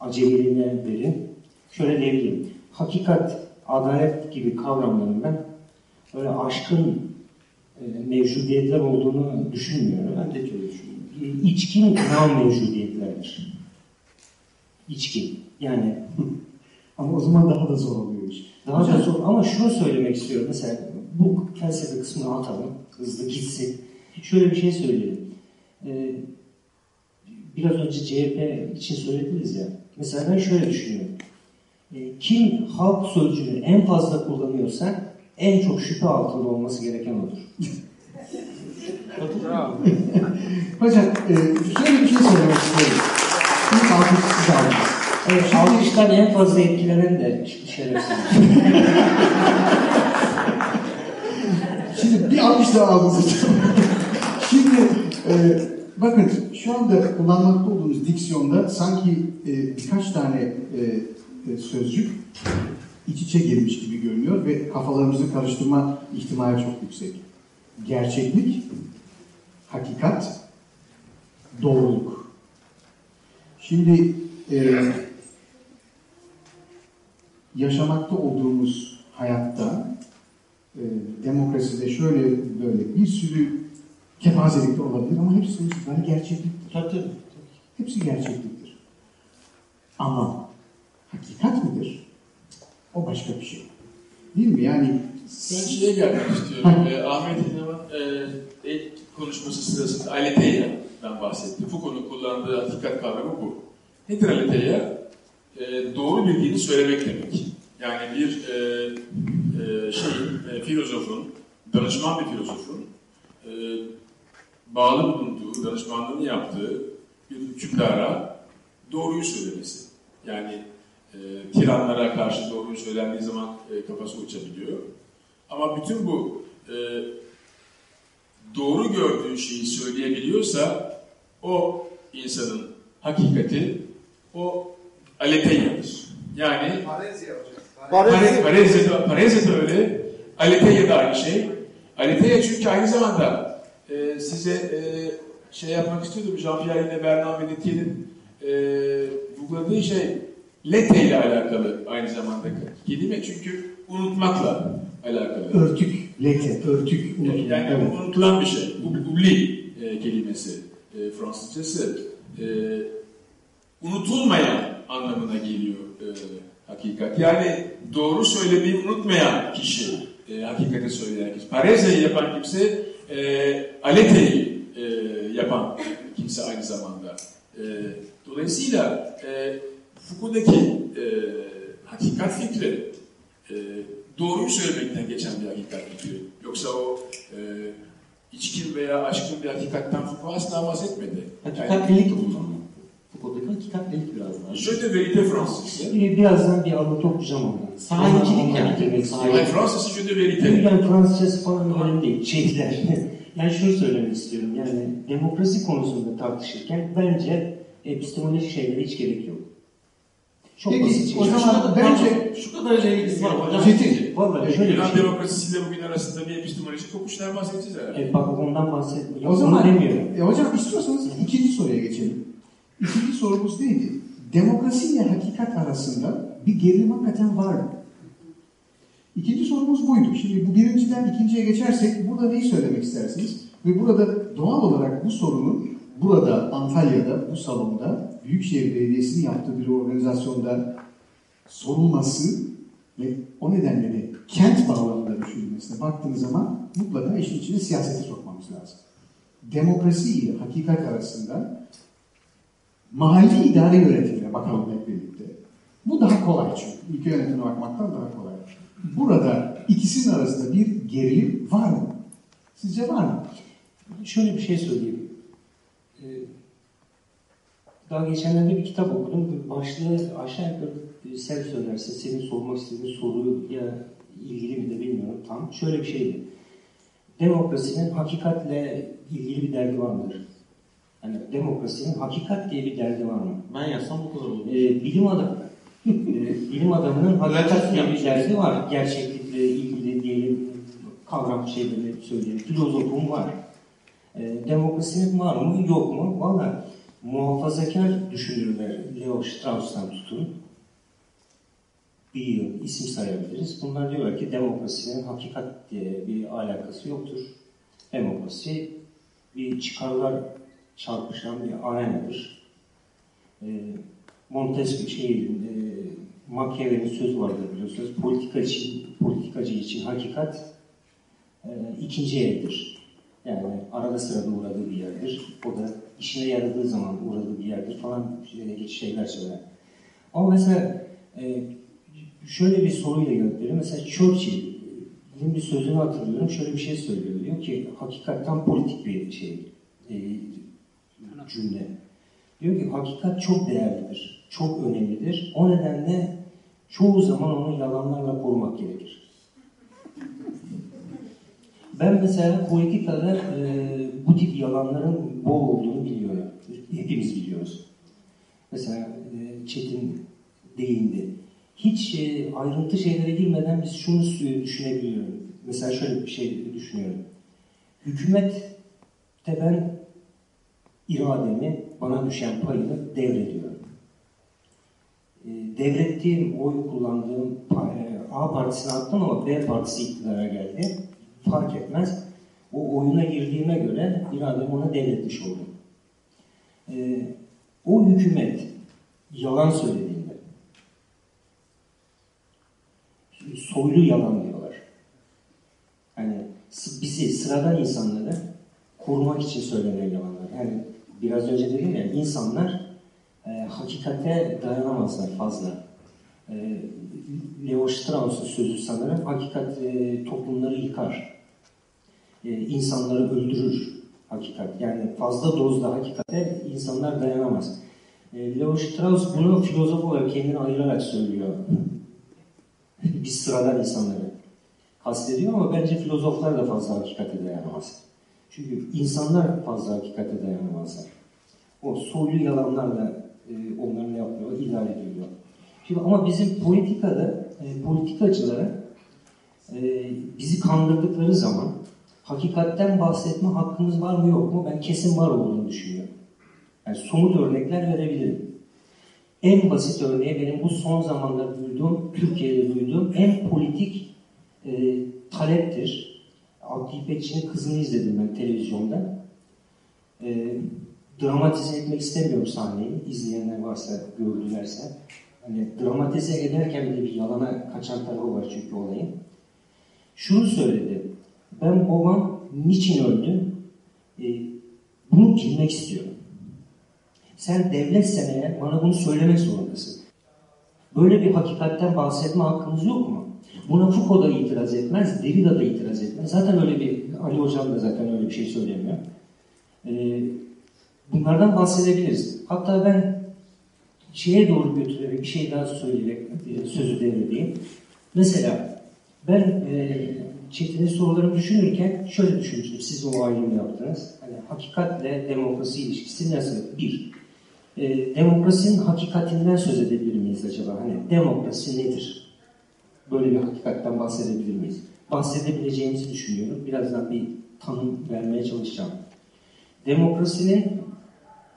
acemiliğine verin. Şöyle diyebilirim. Hakikat, adalet gibi kavramların ben böyle aşkın e, mevcudiyetler olduğunu düşünmüyorum. Ben de öyle düşünmüyorum. E, içkin nam mevcudiyetlerdir. İçkin. Yani Ama o zaman daha da zor oluyor iş. daha da zor ama şunu söylemek istiyorum. Mesela bu felsefe kısmını atalım. Hızlı gitsin. Şöyle bir şey söyleyelim. Ee, biraz önce CHP için söylediniz ya. Mesela ben şöyle düşünüyorum. Ee, kim halk sözcüğünü en fazla kullanıyorsa en çok şüphe altında olması gereken odur. Hocam e, şöyle bir şey söylemek istiyorum. İlk size aldım. Evet, alkıştan en fazla etkilenen de şerefsiz. Şimdi bir alkış daha aldınız. Şimdi e, bakın şu anda kullanmakta olduğumuz diksiyonda sanki e, birkaç tane e, e, sözcük iç içe girmiş gibi görünüyor ve kafalarımızı karıştırma ihtimali çok yüksek. Gerçeklik, hakikat, doğruluk. Şimdi e, yaşamakta olduğumuz hayatta e, demokraside şöyle böyle bir sürü kepazelikler olabilir ama hepsi sonuçta gerçekliktir. Tabii tabii. Hepsi gerçekliktir. Ama hakikat midir? O başka bir şey. Değil mi? Yani Ben şeye gelmek istiyorum. e, Ahmet İnan'ın e, konuşması sırasında aletheyia'dan bahsetti. Foucault'un kullandığı hakikat kavramı bu. Nedir aletheia? E, doğru bildiğini söylemek demek. Yani bir e, e, şey, e, filozofun, danışman bir filozofun e, bağlı bulunduğu, danışmanlığını yaptığı bir hükümdara doğruyu söylemesi. Yani e, tiranlara karşı doğruyu söylendiği zaman e, kafası uçabiliyor. Ama bütün bu e, doğru gördüğü şeyi söyleyebiliyorsa o insanın hakikati o aletheyadır. Yani Pare- Pareze de, Pareze de öyle, Aletheia da aynı şey. Aletheia çünkü aynı zamanda e, size e, şey yapmak istiyordum, Jean-Pierre ile Bernard Benetier'in e, vurguladığı şey Lete ile alakalı aynı zamanda kelime. Çünkü unutmakla alakalı. örtük, leke, örtük, unutma. Yani Evet. unutulan bir şey. Bu oubli e, kelimesi e, Fransızcası. E, unutulmayan anlamına geliyor e, hakikat. Yani doğru söylemeyi unutmayan kişi, e, hakikati söyleyen kişi. Pareze'yi yapan kimse, e, Alete'yi e, yapan kimse aynı zamanda. E, dolayısıyla e, Foucault'daki e, hakikat fikri e, doğruyu söylemekten geçen bir hakikat fikri. Yoksa o e, içkin veya aşkın bir hakikatten Foucault asla bahsetmedi. Yani, Hakikatlilik o zaman. Foucault'daki hakikatlilik biraz daha. Je de vérité Fransızca. Bir- Birazdan bir ondan. Sahincilik Ondan yani. girmek Sahincilik. Hayır istiyorum. Fransızca je de vérité. Yani Fransızcası falan önemli değil. Şeyler. yani şunu söylemek istiyorum. Yani demokrasi konusunda tartışırken bence epistemolojik şeylere hiç gerek yok. Çok Peki, basit o zaman bence- şu kadarıyla ilgisi var hocam. Çetin. Vallahi şöyle bir Yunan şey. demokrasisiyle bugün arasında bir epistemolojik kopuşlar bahsedeceğiz herhalde. E, bak ondan bahsetmiyorum. O zaman Onu demiyorum. e, hocam istiyorsanız ikinci soruya geçelim. İkinci sorumuz neydi? Demokrasi ile hakikat arasında bir gerilim hakikaten var mı? İkinci sorumuz buydu. Şimdi bu birinciden ikinciye geçersek burada neyi söylemek istersiniz? Ve burada doğal olarak bu sorunun burada Antalya'da bu salonda Büyükşehir Belediyesi'nin yaptığı bir organizasyonda sorulması ve o nedenle de kent bağlamında düşünülmesine baktığınız zaman mutlaka işin içine siyaseti sokmamız lazım. Demokrasi ile hakikat arasında mahalli idare yönetimine bakalım hep birlikte. Bu daha kolay çünkü. Ülke yönetimine bakmaktan daha kolay. Burada ikisinin arasında bir gerilim var mı? Sizce var mı? Şöyle bir şey söyleyeyim. Ee, Daha geçenlerde bir kitap okudum. Başlığı aşağı yukarı e, sen söylersin. Senin sormak istediğin soruya ilgili mi de bilmiyorum tam. Şöyle bir şeydi. Demokrasinin hakikatle ilgili bir derdi var mıdır? Yani demokrasinin hakikat diye bir derdi var mı? Ben yazsam bu kadar olur. Ee, bilim adamı, e, bilim adamının hakikat diye bir derdi var. Gerçeklikle ilgili diyelim kavram şeyleri söyleyelim. Filozofum var. E, demokrasinin var mı yok mu? Valla muhafazakar düşünürler Leo Strauss'tan tutun. Bir isim sayabiliriz. Bunlar diyorlar ki demokrasinin hakikat diye bir alakası yoktur. Demokrasi bir çıkarlar çarpışan bir arenadır. E, Montesquieu şeyin, e, Machiavelli'nin sözü vardır biliyorsunuz. Politika için, politikacı için hakikat e, ikinci eldir. Yani arada sırada uğradığı bir yerdir. O da işine yaradığı zaman uğradığı bir yerdir falan e, şeyler söyler. Ama mesela e, şöyle bir soruyla gönderiyor. Mesela Churchill'in bir sözünü hatırlıyorum. Şöyle bir şey söylüyor. Diyor ki hakikatten politik bir şey e, cümle. Diyor ki hakikat çok değerlidir, çok önemlidir. O nedenle çoğu zaman onu yalanlarla korumak gerekir. Ben mesela politikada e, bu tip yalanların bol olduğunu biliyorum. Hepimiz biliyoruz. Mesela e, Çetin değindi. Hiç e, ayrıntı şeylere girmeden biz şunu düşünebiliyorum. Mesela şöyle bir şey düşünüyorum. Hükümette ben irademi, bana düşen payını devrediyorum. Ee, devrettiğim, oy kullandığım e, A partisine attım ama B partisi iktidara geldi. Fark etmez. O oyuna girdiğime göre irademi ona devretmiş oldum. E, o hükümet yalan söylediğinde soylu yalan diyorlar. S- bizi sıradan insanları korumak için söylenen yalanlar. Yani biraz önce dedim ya insanlar e, hakikate dayanamazlar fazla. E, Leo Strauss'un sözü sanırım hakikat e, toplumları yıkar. E, insanları öldürür hakikat. Yani fazla dozda hakikate insanlar dayanamaz. E, Leo Strauss bunu filozof olarak kendini ayırarak söylüyor. Biz sıradan insanları kastediyor ama bence filozoflar da fazla hakikate dayanamaz. Çünkü insanlar fazla hakikate dayanamazlar. O soylu yalanlarla e, onlar ne yapıyor? İdare ediliyor. Şimdi ama bizim politikada, e, politikacılara e, bizi kandırdıkları zaman hakikatten bahsetme hakkımız var mı yok mu? Ben kesin var olduğunu düşünüyorum. Yani somut örnekler verebilirim. En basit örneği benim bu son zamanlarda duyduğum, Türkiye'de duyduğum en politik e, taleptir. Abdi İpekçi'nin kızını izledim ben televizyonda. E, dramatize etmek istemiyorum sahneyi. İzleyenler varsa, gördülerse. Hani dramatize ederken bile bir yalana kaçan tarafı var çünkü olayın. Şunu söyledi. Ben babam niçin öldü? E, bunu bilmek istiyorum. Sen devletsen eğer bana bunu söylemek zorundasın. Böyle bir hakikatten bahsetme hakkımız yok mu? Buna Foucault da itiraz etmez, Derrida da itiraz etmez. Zaten öyle bir, Ali Hocam da zaten öyle bir şey söylemiyor. Ee, bunlardan bahsedebiliriz. Hatta ben şeye doğru götürerek bir şey daha söyleyerek e, sözü devredeyim. Mesela ben e, Çetin'in sorularını düşünürken şöyle düşünmüştüm. Siz o ayrımı yaptınız. Hani hakikatle demokrasi ilişkisi nasıl? Bir, e, demokrasinin hakikatinden söz edebilir miyiz acaba? Hani demokrasi nedir? Böyle bir hakikatten bahsedebilir miyiz? Bahsedebileceğimizi düşünüyorum. Birazdan bir tanım vermeye çalışacağım. Demokrasinin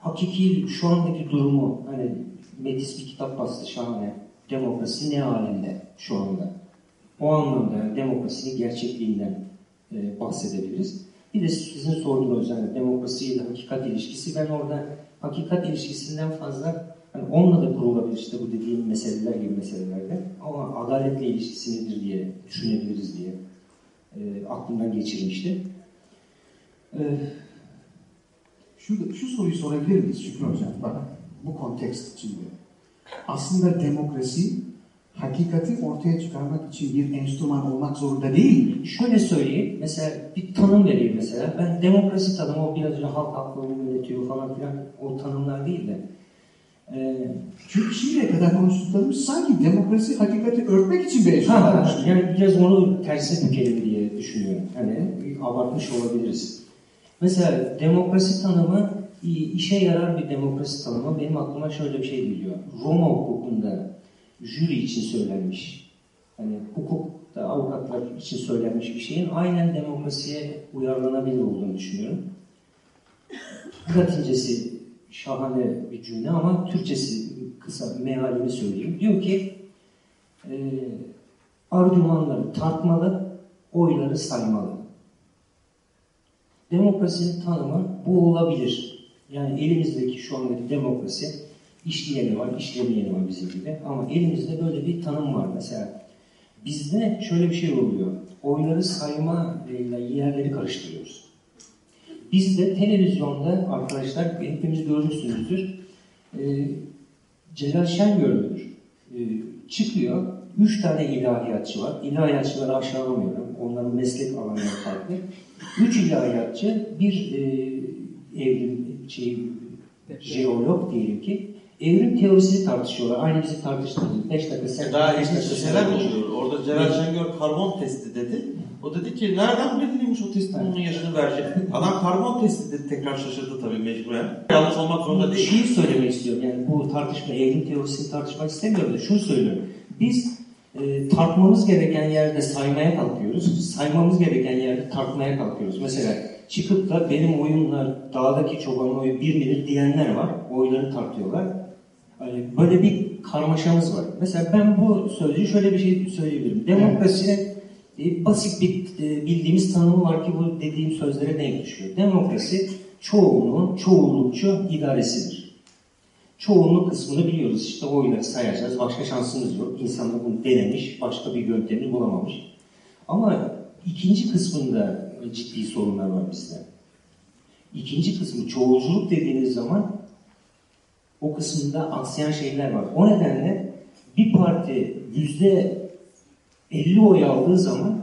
hakiki şu andaki durumu, hani Metis bir kitap bastı şahane. Demokrasi ne halinde şu anda? O anlamda demokrasinin gerçekliğinden e, bahsedebiliriz. Bir de sizin sorduğunuz yani demokrasi ile hakikat ilişkisi. Ben orada hakikat ilişkisinden fazla hani onunla da kurulabilir işte bu dediğim meseleler gibi meselelerde. Ama adaletle ilişkisi nedir diye düşünebiliriz diye e, aklımdan geçirmişti. E, Şu, şu soruyu sorabilir miyiz Şükrü Hocam? Bak bu kontekst içinde. Aslında demokrasi hakikati ortaya çıkarmak için bir enstrüman olmak zorunda değil? Şöyle söyleyeyim, mesela bir tanım vereyim mesela. Ben demokrasi tanımı, o biraz önce halk haklarını yönetiyor falan filan, o tanımlar değil de. Ee, Çünkü şimdiye kadar konuştuklarımız sanki demokrasi hakikati örtmek için bir enstrüman. yani biraz onu tersine bükelim diye düşünüyorum. Hani abartmış olabiliriz. Mesela demokrasi tanımı işe yarar bir demokrasi tanımı benim aklıma şöyle bir şey geliyor. Roma hukukunda jüri için söylenmiş. Hani hukukta avukatlar için söylenmiş bir şeyin aynen demokrasiye uyarlanabilir olduğunu düşünüyorum. Latincesi şahane bir cümle ama Türkçesi kısa mealini söyleyeyim. Diyor ki e, argümanları tartmalı, oyları saymalı. Demokrasinin tanımı bu olabilir. Yani elimizdeki şu andaki demokrasi işleyeni var, işlemeyeni var bizim gibi. Ama elimizde böyle bir tanım var. Mesela bizde şöyle bir şey oluyor. Oyları sayma ile yerleri karıştırıyoruz. Bizde televizyonda arkadaşlar hepimiz görmüşsünüzdür. E, Celal Şengör'dür. E, çıkıyor. Üç tane ilahiyatçı var. İlahiyatçıları aşağılamıyorum. Onların meslek alanları farklı. Üç ilahiyatçı, bir e, evrim şey, jeolog diyelim ki evrim teorisini tartışıyorlar. Aynı bizim tartıştığımız. Beş dakika sen Daha ilginç şeyler oluyor. Orada Celal Şengör karbon testi dedi. O dedi ki nereden bilinmiş o testin onun yaşını verecek. Adam karbon testi dedi tekrar şaşırdı tabii mecburen. Yanlış olmak zorunda değil. Şunu söylemek istiyorum. Yani bu tartışma, evrim teorisini tartışmak istemiyorum da şunu söylüyorum. Biz e, tartmamız gereken yerde saymaya kalkıyoruz. Saymamız gereken yerde tartmaya kalkıyoruz. Mesela çıkıp da benim oyunlar dağdaki çobanın oyu bir milir diyenler var. Oyları tartıyorlar. Hani böyle bir karmaşamız var. Mesela ben bu sözcüğü şöyle bir şey söyleyebilirim. Demokrasinin e, basit bir e, bildiğimiz tanımı var ki bu dediğim sözlere denk düşüyor. Demokrasi çoğunluğun çoğunlukçu idaresidir. Çoğunluk kısmını biliyoruz. İşte oyları sayacağız. Başka şansımız yok. İnsanlar bunu denemiş. Başka bir yöntemini bulamamış. Ama ikinci kısmında ciddi sorunlar var bizde. İkinci kısmı çoğulculuk dediğiniz zaman o kısmında aksayan şeyler var. O nedenle bir parti yüzde 50 oy aldığı zaman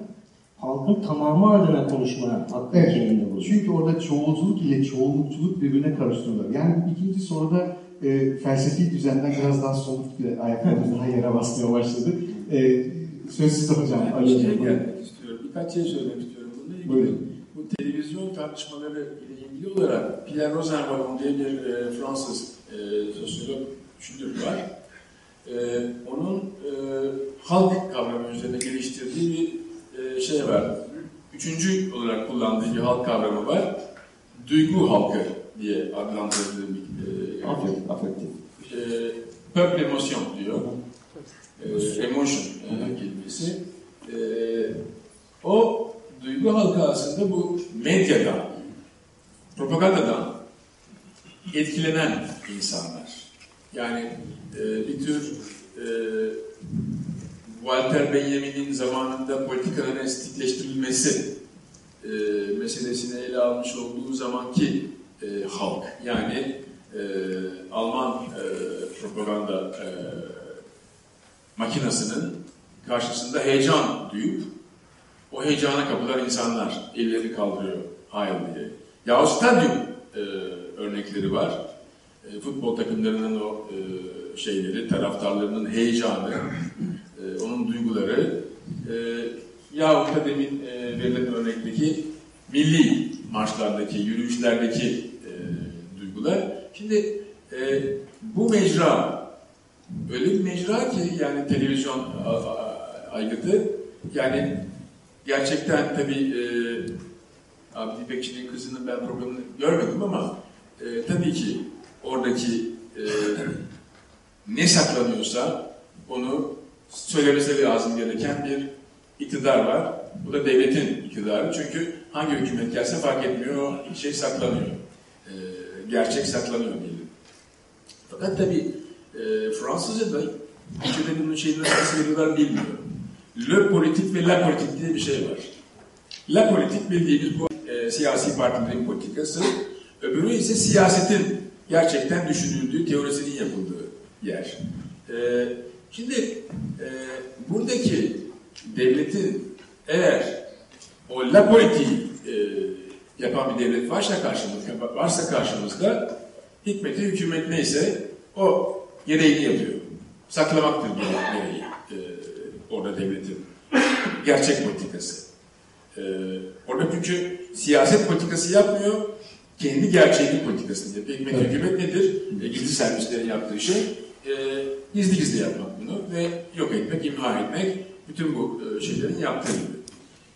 halkın tamamı adına konuşma hakkı Evet. kendinde buluyor. Çünkü orada çoğulculuk ile çoğunlukçuluk birbirine karıştırılıyor. Yani ikinci soruda e, felsefi düzenden biraz daha somut bir ayaklarımız daha yere basmaya başladı. E, söz hocam. Ben bir şeye gelmek istiyorum. Birkaç şey söylemek istiyorum bununla ilgili. Buyurun. Bu televizyon tartışmaları ile ilgili olarak Pierre Rosanvallon diye bir e, Fransız e, sosyolog düşünür var. E, onun e, halk kavramı üzerine geliştirdiği bir e, şey var. Üçüncü olarak kullandığı bir halk kavramı var. Duygu halkı diye adlandırdığı bir e, Afektif. afektif. e, peuple emotion diyor. E, emotion e, kelimesi. E, o duygu halkı aslında bu medyadan, propagandadan etkilenen insanlar. Yani e, bir tür e, Walter Benjamin'in zamanında politikaların estetikleştirilmesi e, meselesini ele almış olduğu zamanki e, halk yani e, Alman e, propaganda e, makinasının karşısında heyecan duyup o heyecana kapılan insanlar elleri kaldırıyor hayır diye. Yahut stadyum e, örnekleri var. E, futbol takımlarının o e, şeyleri, taraftarlarının heyecanı, e, onun duyguları e, yahut da demin e, verilen örnekteki milli marşlardaki, yürüyüşlerdeki e, duygular. Şimdi e, bu mecra öyle bir mecra ki yani televizyon aygıtı yani gerçekten tabii e, Abdi İpekçi'nin kızının ben programını görmedim ama e, tabii ki oradaki e, ne saklanıyorsa onu söylemesi lazım gereken bir iktidar var. Bu da devletin iktidarı. Çünkü hangi hükümet gelse fark etmiyor, o şey saklanıyor. E, gerçek saklanıyor diyelim. Fakat tabii e, Fransızca'da Türkçe'de bunun şeyini nasıl veriyorlar bilmiyorum. Le politik ve la politik diye bir şey var. La politik bildiğimiz bu e, siyasi partilerin politikası. Öbürü ise siyasetin gerçekten düşünüldüğü, teorisinin yapıldığı yer. E, şimdi e, buradaki devletin eğer o la politiği e, yapan bir devlet varsa karşımızda, varsa karşımızda hikmeti hükümet neyse o gereğini yapıyor. Saklamaktır gereği e, orada devletin. Gerçek politikası. E, orada çünkü siyaset politikası yapmıyor, kendi gerçeğinin politikasını yapıyor. Hikmet Evet. hükümet nedir? E, gizli servislerin yaptığı şey e, gizli gizli yapmak bunu ve yok etmek, imha etmek bütün bu e, şeylerin yaptığı gibi.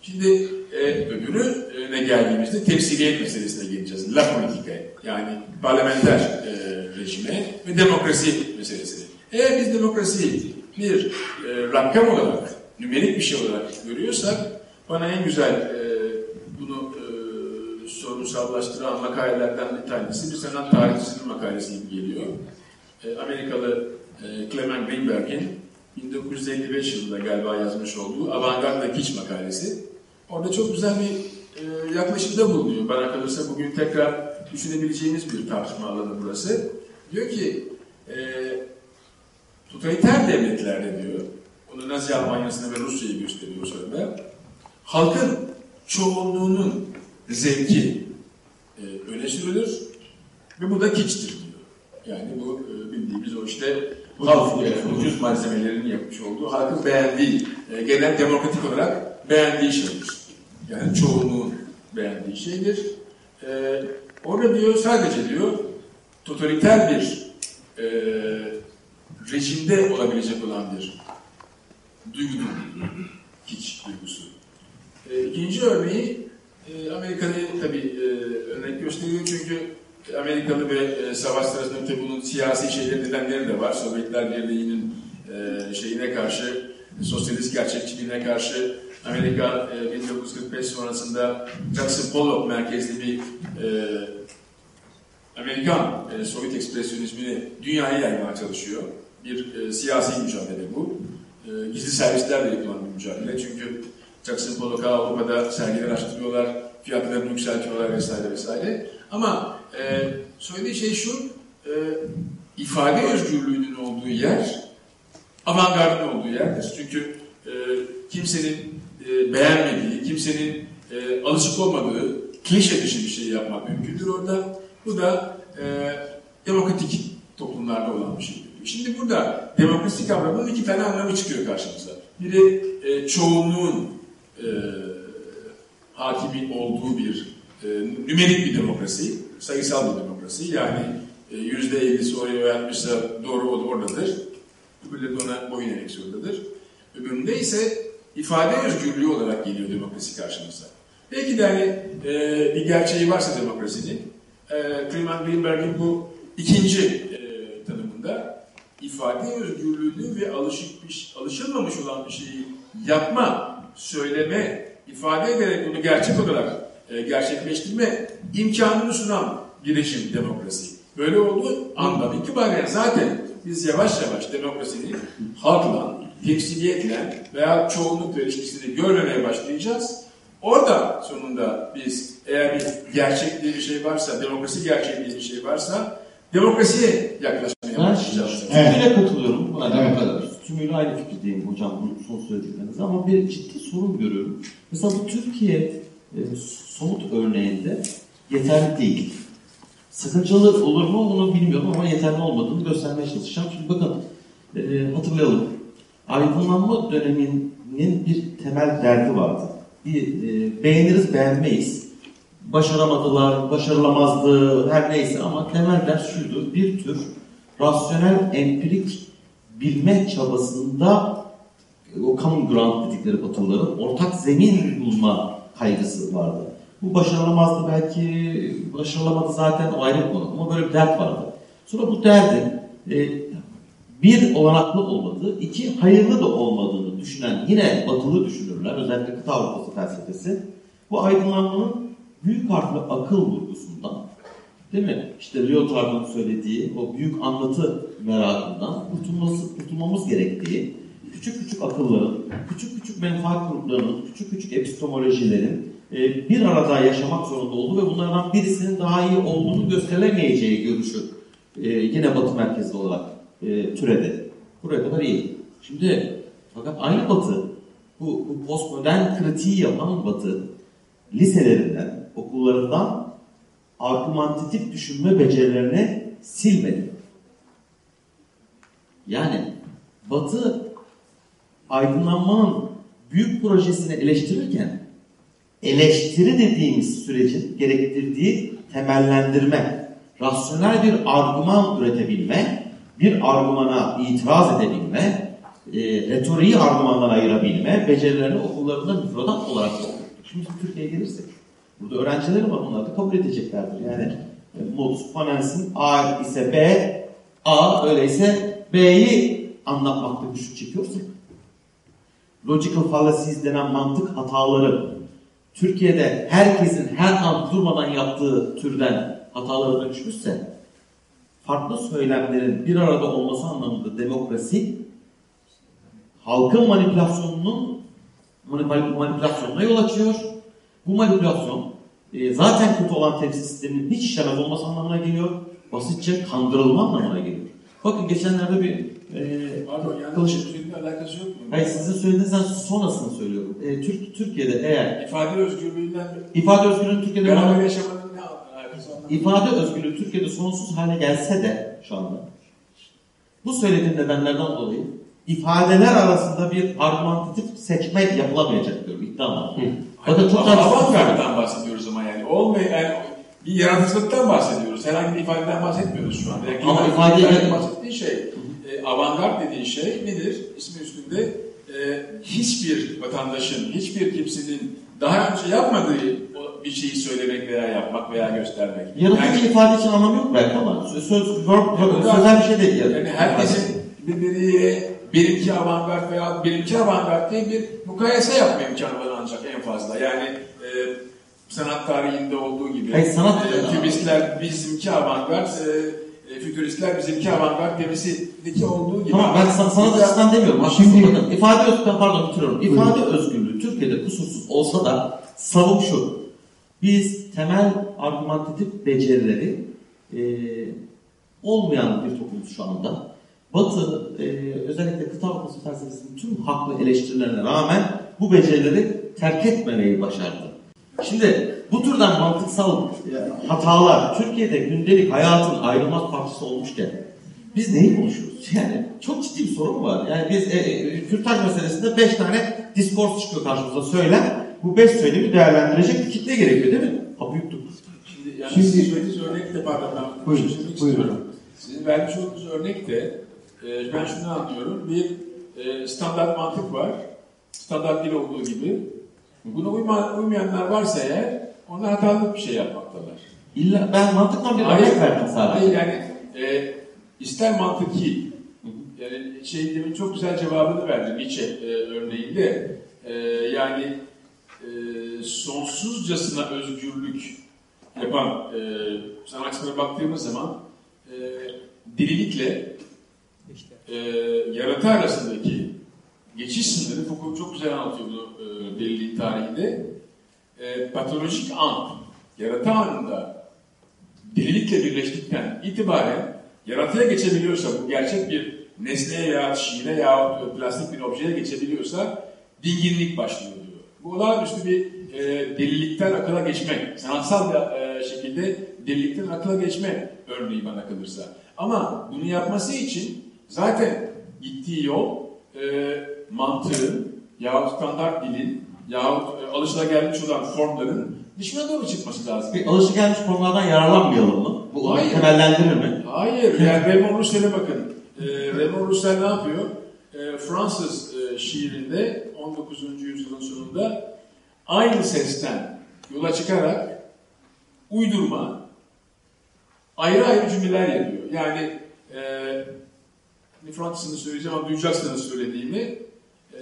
Şimdi e, öbürüne geldiğimizde temsiliyet meselesine geleceğiz. La politika yani parlamenter e, rejime ve demokrasi meselesi. Eğer biz demokrasiyi bir e, rakam olarak, nümerik bir şey olarak görüyorsak bana en güzel e, e, sorunsallaştıran makalelerden bir tanesi bir sanat tarihçisinin makalesi gibi geliyor. E, Amerikalı e, Clement Greenberg'in 1955 yılında galiba yazmış olduğu Avantgarde Kiç makalesi. Orada çok güzel bir e, yaklaşımda bulunuyor. Bana kalırsa bugün tekrar düşünebileceğimiz bir tartışma alanı burası. Diyor ki e, totaliter devletlerde diyor, onu Nazi Almanya'sını ve Rusya'yı gösteriyor sonra, halkın çoğunluğunun zevki e, öne sürülür ve bu da kiçtir diyor. Yani bu e, bildiğimiz o işte halk e, ucuz malzemelerin yapmış olduğu, halkın beğendiği, e, genel demokratik olarak beğendiği şeydir. Yani çoğunluğun beğendiği şeydir. E, orada diyor sadece diyor totaliter bir e, rejimde olabilecek olan bir duygudur. Hiç duygusu. E, ikinci örneği e, Amerika'yı tabii örnek gösteriyor çünkü Amerikalı ve e, savaş sırasında tabii bunun siyasi şeyleri nedenleri de var. Sovyetler Birliği'nin e, şeyine karşı, sosyalist gerçekçiliğine karşı Amerika e, 1945 sonrasında Jackson Pollock merkezli bir e, Amerikan e, Sovyet ekspresyonizmini dünyaya yaymaya çalışıyor. Bir siyasi mücadele bu. E, gizli servislerle yapılan bir mücadele. Çünkü Jackson Pollock'a Avrupa'da sergiler açtırıyorlar, fiyatlarını yükseltiyorlar vesaire vesaire. Ama e, söylediği şey şu, e, ifade özgürlüğünün olduğu yer, avantgardın olduğu yerdir. Çünkü e, kimsenin e, beğenmediği, kimsenin e, alışık olmadığı, klişe dışı bir şey yapmak mümkündür orada. Bu da e, demokratik toplumlarda olan bir şeydir. Şimdi burada demokrasi kavramının iki tane anlamı çıkıyor karşımıza. Biri e, çoğunluğun e, hakimin olduğu bir e, nümerik bir demokrasi, sayısal bir demokrasi. Yani e, yüzde ellisi oraya vermişse doğru o da oradadır. Öbürleri de ona boyun eğmek zorundadır. Öbüründe ise ifade özgürlüğü olarak geliyor demokrasi karşımıza. Belki de hani e, bir gerçeği varsa demokrasinin, e, Clement Greenberg'in bu ikinci e, tanımında ifade özgürlüğünü ve alışık bir, alışılmamış olan bir şeyi yapma, söyleme, ifade ederek bunu gerçek olarak e, gerçekleştirme imkanını sunan bir rejim demokrasi. Böyle olduğu andan itibaren zaten biz yavaş yavaş demokrasinin halkla, temsiliyetle veya çoğunlukla ilişkisini görmemeye başlayacağız. Orada sonunda biz eğer bir gerçek diye bir şey varsa, demokrasi gerçeği diye bir şey varsa demokrasiye yaklaşmaya Ben başlayacağız. tümüyle katılıyorum. Buna Evet. evet. kadar. Tümüyle aynı fikirdeyim hocam bu son söylediklerinize ama bir ciddi sorun görüyorum. Mesela bu Türkiye e, somut örneğinde yeterli değil. Sakıncalı olur mu onu bilmiyorum ama yeterli olmadığını göstermeye çalışacağım. Şimdi bakın e, hatırlayalım. Aydınlanma döneminin bir temel derdi vardı. Bir, e, beğeniriz beğenmeyiz. Başaramadılar, başarılamazdı her neyse ama temel ders şuydu. Bir tür rasyonel empirik bilme çabasında e, o common ground dedikleri batılıların ortak zemin bulma kaygısı vardı. Bu başarılamazdı belki, başarılamadı zaten o ayrı konu ama böyle bir dert vardı. Sonra bu derdin e, bir olanaklı olmadığı, iki hayırlı da olmadığını düşünen yine batılı düşünürler, özellikle kıta Avrupası felsefesi, bu aydınlanmanın büyük harfli akıl vurgusundan, değil mi? İşte Lyotard'ın söylediği o büyük anlatı merakından kurtulması, kurtulmamız gerektiği, küçük küçük akılların, küçük küçük menfaat gruplarının, küçük küçük epistemolojilerin e, bir arada yaşamak zorunda olduğu ve bunlardan birisinin daha iyi olduğunu gösterilemeyeceği görüşü e, yine Batı merkezli olarak e, türedi. Buraya kadar iyi. Şimdi fakat aynı Batı, bu, bu postmodern kritiği yapan Batı, liselerinden, okullarından argümantatif düşünme becerilerini silmedi. Yani Batı aydınlanmanın büyük projesini eleştirirken eleştiri dediğimiz sürecin gerektirdiği temellendirme, rasyonel bir argüman üretebilme, bir argümana itiraz edebilme, e, retoriği argümandan ayırabilme becerilerini okullarında müfredat olarak okuttuk. Şimdi Türkiye'ye gelirsek, burada öğrencileri var, onlar da kabul edeceklerdir. Yani e, modus ponens'in A ise B, A öyleyse B'yi anlatmakta güçlük çekiyorsak, logical fallacies denen mantık hataları Türkiye'de herkesin her an durmadan yaptığı türden hatalara dönüşmüşse farklı söylemlerin bir arada olması anlamında demokrasi halkın manipülasyonunun manip- manipülasyonuna yol açıyor. Bu manipülasyon e, zaten kötü olan temsil sisteminin hiç işlemez olması anlamına geliyor. Basitçe kandırılma anlamına geliyor. Bakın geçenlerde bir e, Pardon yani Kılıç- alakası yok mu? Hayır sizin söylediğinizden sonrasını söylüyorum. E, Türk, Türkiye'de eğer İfade özgürlüğünden ifade özgürlüğü Türkiye'de beraber yaşamanın ne alakası var? ifade özgürlüğü Türkiye'de sonsuz hale gelse de şu anda bu söylediğim nedenlerden dolayı ifadeler arasında bir argümantatif seçme yapılamayacak diyorum iddiam var. Ama tartışmalı. avantgarddan bahsediyoruz ama yani. Olmayan, yani bir yaratıcılıktan bahsediyoruz. Herhangi bir ifadeden bahsetmiyoruz şu anda. Yani Ama Klimat- ifade- Klimat'ın bahsettiği şey, e, avantgard dediği şey nedir? İsmi üstünde e, hiçbir vatandaşın, hiçbir kimsenin daha önce yapmadığı o bir şeyi söylemek veya yapmak veya göstermek. Yaratıcı ifade için anlamı yok belki ama söz, söz, verb- verb- sözel bir şey değil. Yani, Yani herkesin birbiriyle benimki avantgard veya benimki avantgard diye bir mukayese yapma imkanı var ancak en fazla. Yani e, sanat tarihinde olduğu gibi. Hayır, sanat- e, kübistler bizimki avantgard, e, e, fütüristler bizimki avantgard demisindeki olduğu gibi. Tamam ben san- sanat açısından demiyorum. Şimdi- Şimdi ifade özgürlüğü pardon bitiriyorum. İfade özgürlüğü Türkiye'de kusursuz olsa da savun şu. Biz temel argümantatif becerileri e, olmayan bir toplumuz şu anda. Batı e, özellikle kıta Avrupası felsefesinin tüm haklı eleştirilerine rağmen bu becerileri terk etmemeyi başardı. Şimdi bu türden mantıksal e, hatalar Türkiye'de gündelik hayatın ayrılmaz parçası olmuşken biz neyi konuşuyoruz? Yani çok ciddi bir sorun var. Yani biz e, e, kürtaj meselesinde beş tane diskors çıkıyor karşımıza söylem. Bu beş söylemi değerlendirecek bir kitle gerekiyor değil mi? Ha büyüktür. Şimdi, yani Şimdi- söylediğiniz örnek de pardon ben Buyurun, buyurun. Sizin vermiş olduğunuz örnekte e, ben şunu anlıyorum. Bir e, standart mantık var. Standart dil olduğu gibi. Buna uyma, uymayanlar varsa eğer onlar hatalı bir şey yapmaktalar. İlla ben mantıkla bir örnek verdim sadece. Yani e, ister mantıki yani şey demin çok güzel cevabını verdi Nietzsche e, örneğinde. E, yani e, sonsuzcasına özgürlük yapan e, sanatçılara baktığımız zaman e, delilikle e, yaratı arasındaki geçiş sınırı Foucault çok güzel anlatıyor bunu e, deliliğin tarihinde. E, patolojik an, yaratı anında delilikle birleştikten itibaren yaratıya geçebiliyorsa, bu gerçek bir nesneye veya şiire veya plastik bir objeye geçebiliyorsa dinginlik başlıyor diyor. Bu olağanüstü bir e, delilikten akıla geçmek, sanatsal bir e, şekilde delilikten akıla geçme örneği bana kalırsa. Ama bunu yapması için zaten gittiği yol e, mantığın yahut standart dilin yahut e, alışılagelmiş olan formların dışına doğru çıkması lazım. Bir alışıgelmiş konulardan yararlanmayalım mı? Bu Hayır. temellendirir mi? Hayır, yani Raymond Roussel'e bakın. Ee, Raymond Roussel ne yapıyor? Ee, Fransız e, şiirinde 19. yüzyılın sonunda aynı sesten yola çıkarak uydurma, ayrı ayrı cümleler yapıyor. Yani e, Fransızını söyleyeceğim ama duyacaksınız söylediğimi. E,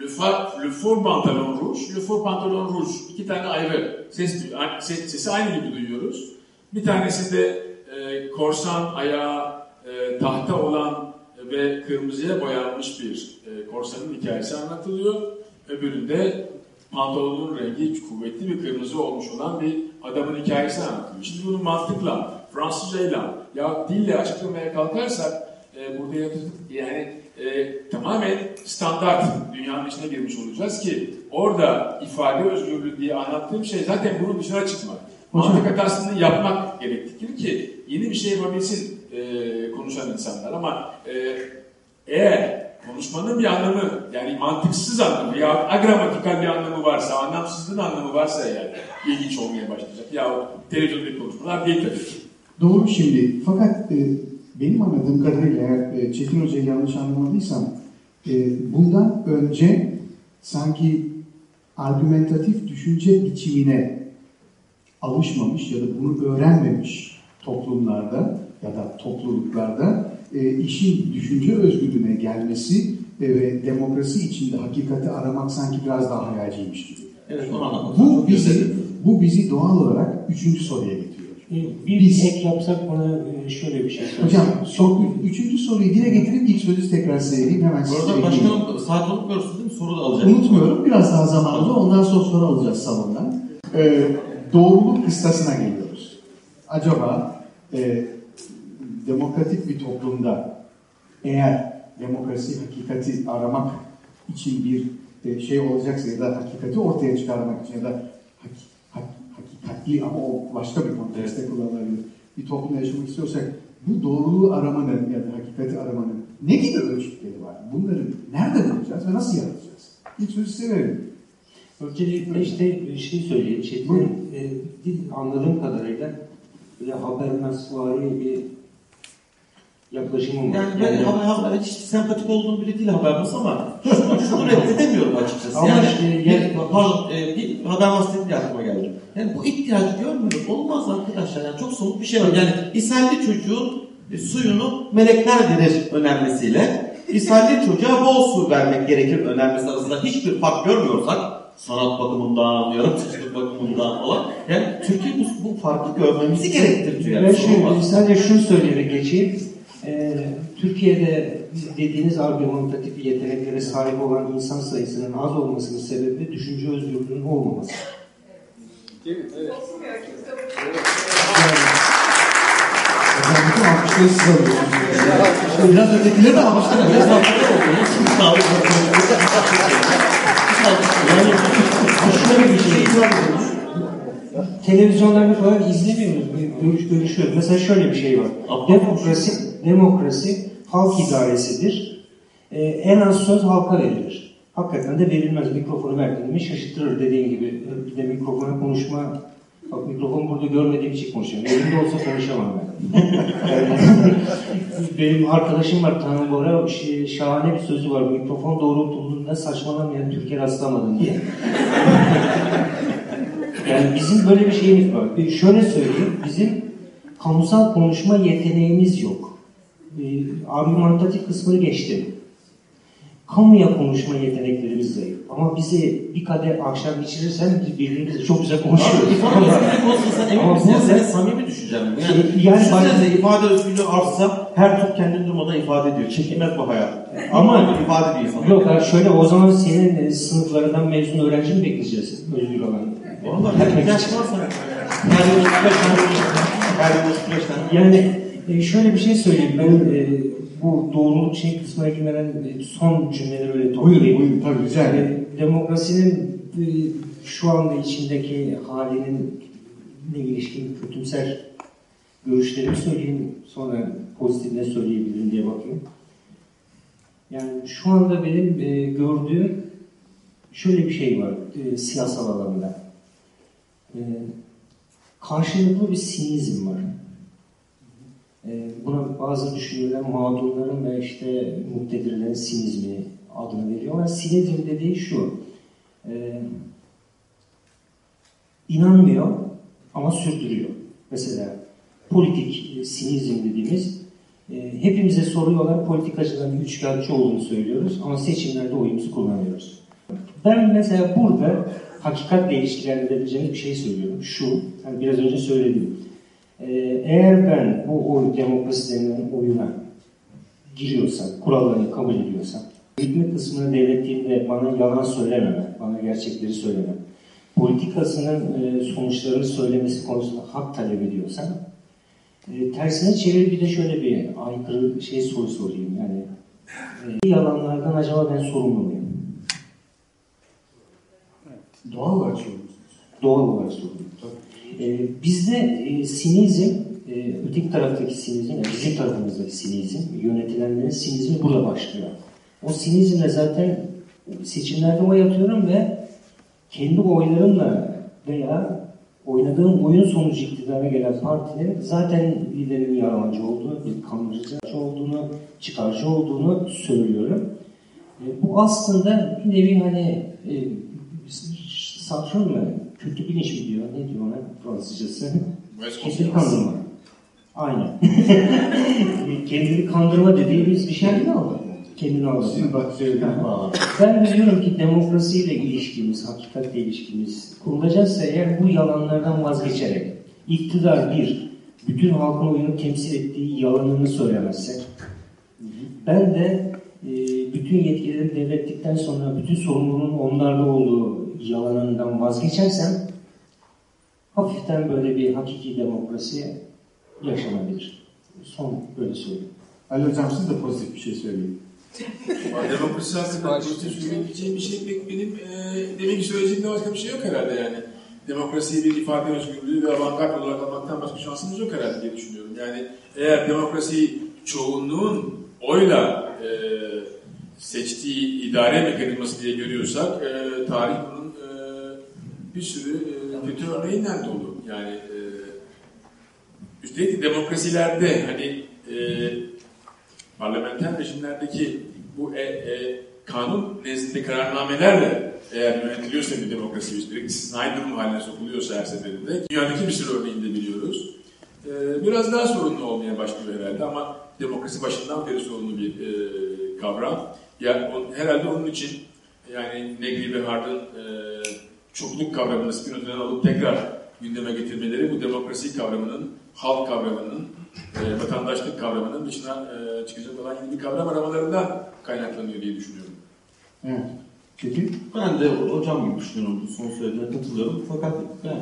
Le, fa, le faux pantalon rouge, le faux pantalon rouge. İki tane ayrı ses, ses sesi aynı gibi duyuyoruz. Bir tanesinde e, korsan ayağı e, tahta olan ve kırmızıya boyanmış bir e, korsanın hikayesi anlatılıyor. Öbüründe pantolonun rengi kuvvetli bir kırmızı olmuş olan bir adamın hikayesi anlatılıyor. Şimdi bunu mantıkla, Fransızcayla ya dille açıklamaya kalkarsak e, burada yapacak yani e, tamamen standart dünyanın içine girmiş olacağız ki orada ifade özgürlüğü diye anlattığım şey zaten bunun dışına çıkmak. Mantık hatasını yapmak gerektirir ki yeni bir şey yapabilsin e, konuşan insanlar ama e, eğer konuşmanın bir anlamı yani mantıksız anlamı ya agramatikal bir anlamı varsa, anlamsızlığın anlamı varsa eğer ilginç olmaya başlayacak ya televizyondaki konuşmalar değil tabii ki. Doğru şimdi. Fakat e, benim anladığım kadarıyla eğer e, Çetin Hoca'yı yanlış anlamadıysam e, bundan önce sanki argumentatif düşünce biçimine alışmamış ya da bunu öğrenmemiş toplumlarda ya da topluluklarda e, işin düşünce özgürlüğüne gelmesi e, ve demokrasi içinde hakikati aramak sanki biraz daha hayalciymiş gibi. Evet onu. Bu bizi, bu bizi doğal olarak üçüncü soruya getiriyor. Bir Biz- ek yapsak bana e, şöyle bir şey söylesene. Hocam son, üçüncü soruyu dile getirip ilk sözü tekrar söyleyeyim. Hemen Bu arada başkanım saat unutmuyorsunuz değil mi? Soru da alacak. Unutmuyorum. Biraz daha zamanımız. Ondan sonra soru alacağız salondan. Ee, doğruluk kıstasına geliyoruz. Acaba e, demokratik bir toplumda eğer demokrasi hakikati aramak için bir e, şey olacaksa ya da hakikati ortaya çıkarmak için ya da hakikatli ama o başka bir kontekste kullanılabilir. Bir toplumda yaşamak istiyorsak bu doğruluğu aramanın ya da hakikati aramanın ne gibi ölçütleri var? Bunları nerede bulacağız ve nasıl yapacağız? İlk sözü size verelim. Öncelikle işte bir şey söyleyeyim. Buyurun. e, anladığım kadarıyla böyle Habermasvari bir yaklaşımım var. Yani ben haber, haber hiç sempatik olduğum biri değil Habermas ama şunu, şunu reddedemiyorum açıkçası. Ama yani, işte bir, yani- pardon, e, bir Habermas dediği aklıma geldi. Yani bu ihtiyacı görmüyorum. Olmaz arkadaşlar. Yani çok somut bir şey var. Yani ishalli çocuğun e, suyunu melekler verir önermesiyle ishalli çocuğa bol su vermek gerekir önermesi arasında hiçbir fark görmüyorsak sanat bakımından, yaratıcılık bakımından falan. Yani Türkiye bu, bu farkı görmemizi gerektirtiyor. Ben Yani, şimdi Olmaz. sadece şunu söyleyerek geçeyim. Ee, Türkiye'de dediğiniz argümantatif yeteneklere sahip olan insan sayısının az olmasının sebebi düşünce özgürlüğünün olmaması. Hocam bütün alkışları size alıyorsunuz. Biraz ötekileri de alkışlar. Biraz alkışlar Yani şöyle bir şey. Televizyonlarda falan izlemiyoruz, görüş, görüşüyoruz. Mesela şöyle bir şey var. Demokrasi, demokrasi halk idaresidir. Ee, en az söz halka verilir. Hakikaten de verilmez. Mikrofonu verdiğinde mi şaşırtırır dediğin gibi. Bir de mikrofona konuşma Bak mikrofon burada görmediğim için konuşuyorum. Elimde olsa konuşamam ben. Benim arkadaşım var Tanrı Bora, şahane bir sözü var. Mikrofon doğrultulduğunda saçmalamayan Türkiye rastlamadım diye. Yani bizim böyle bir şeyimiz var. Bir şöyle söyleyeyim, bizim kamusal konuşma yeteneğimiz yok. Ee, argümantatif kısmını geçtim. Kamuya konuşma yeteneklerimiz zayıf. Ama bizi bir kadeh akşam içirirsen biz birbirimizle çok güzel konuşuyoruz. İfade özgürlüğü konusunda sen emin misin? Ya senin samimi düşüncen bu. Yani, Yani yani bak- ifade özgürlüğü artsa her Türk kendini durmadan ifade ediyor. Çekilmez bu hayat. Ama- ifade sana. Yok yani şöyle o zaman senin e, sınıflarından mezun öğrenci mi bekleyeceğiz özgür olan? Vallahi her ihtiyaç varsa. Her yıl 35 tane Her yıl 35 tane. Yani e, şöyle bir şey söyleyeyim. Ben e, bu doğruluk şey kısmına girmeden e, son cümleleri öyle Buyurun, toplayayım. buyurun. Tabii rica ederim. Yani demokrasinin e, şu anda içindeki halinin ne ilişkin kötümser görüşlerimi söyleyeyim. Sonra pozitif ne söyleyebilirim diye bakayım. Yani şu anda benim e, gördüğüm şöyle bir şey var e, siyasal alanda. E, karşılıklı bir sinizm var. E, buna bazı düşünürler mağdurların ve işte muktedirlerin sinizmi adını veriyorlar. Sinizm dediği şu. E, inanmıyor ama sürdürüyor. Mesela politik e, sinizm dediğimiz e, hepimize soruyorlar politikacıların üçkağıtçı olduğunu söylüyoruz ama seçimlerde oyumuzu kullanıyoruz. Ben mesela burada hakikatle ilişkilendirebileceğimiz bir şey söylüyorum. Şu, hani biraz önce söyledim. Ee, eğer ben bu oy demokrasi denilen oyuna giriyorsam, kurallarını kabul ediyorsam, hükmet kısmını devrettiğimde bana yalan söylememe, bana gerçekleri söyleme, politikasının e, sonuçlarını söylemesi konusunda hak talep ediyorsam, e, tersine çevir bir de şöyle bir aykırı şey soru sorayım. Yani e, yalanlardan acaba ben sorumlu muyum? Doğal olarak söylüyorsunuz. Doğal olarak sorumlu. Ee, bizde e, sinizm, e, öteki taraftaki sinizm, yani bizim tarafımızdaki sinizm, yönetilenlerin sinizmi burada başlıyor. O sinizmle zaten seçimlerde oy atıyorum ve kendi oylarımla veya oynadığım oyun sonucu iktidara gelen partilerin zaten liderin yalancı olduğunu, bir kandırıcı olduğunu, çıkarcı olduğunu söylüyorum. E, bu aslında bir nevi hani e, satranç mı? Kötü bilinç mi diyor? Ne diyor ona Fransızcası? Kendini kandırma. Aynen. Kendini kandırma dediğimiz bir şey mi aldı? Kendini. Sizin bak. Ben de diyorum ki demokrasiyle ilişkimiz, hakikatle ilişkimiz kurulacaksa eğer bu yalanlardan vazgeçerek iktidar bir, bütün halkın oyunu temsil ettiği yalanını söylemezse ben de e, bütün yetkileri devrettikten sonra bütün sorumluluğun onlarda olduğu yalanından vazgeçersem hafiften böyle bir hakiki demokrasi yaşanabilir. Son böyle söyleyeyim. Ali Hocam siz de pozitif bir şey söyleyin. Demokrasi hakkında pozitif söyleyebileceğim bir şey pek benim e, demek ki söyleyeceğimde başka bir şey yok herhalde yani. Demokrasiyi bir ifade özgürlüğü ve avantgard olarak almaktan başka şansımız yok herhalde diye düşünüyorum. Yani eğer demokrasiyi çoğunluğun oyla e, seçtiği idare mekanizması diye görüyorsak e, tarih bir sürü e, kötü örneğinden dolu. Yani e, üstelik de demokrasilerde hani e, parlamenter rejimlerdeki bu e, e, kanun nezdinde kararnamelerle eğer yönetiliyorsa bir demokrasi üstelik durum haline sokuluyorsa her seferinde dünyadaki bir sürü örneğinde biliyoruz. E, biraz daha sorunlu olmaya başlıyor herhalde ama demokrasi başından beri sorunlu bir e, kavram. Yani on, herhalde onun için yani Negri ve Hard'ın e, çokluk kavramını Spinoza'dan alıp tekrar gündeme getirmeleri bu demokrasi kavramının, halk kavramının, e, vatandaşlık kavramının dışına e, çıkacak olan yeni bir kavram aramalarından kaynaklanıyor diye düşünüyorum. Evet. Peki. Ben de hocam gibi düşünüyorum bu son söylediğine katılıyorum. Fakat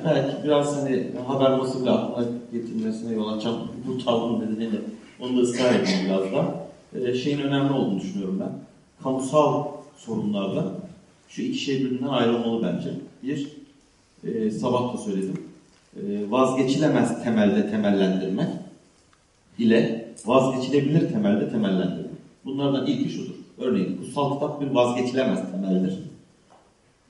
belki biraz hani haber basını aklına getirmesine yol açan bu tavrın nedeniyle onu da ısrar edeyim biraz da. Ee, şeyin önemli olduğunu düşünüyorum ben. Kamusal sorunlarda şu iki şey birbirinden ayrılmalı bence. Bir, e, sabah da söyledim. E, vazgeçilemez temelde temellendirme ile vazgeçilebilir temelde temellendirme. Bunlardan ilki şudur. Örneğin kutsal kitap bir vazgeçilemez temeldir.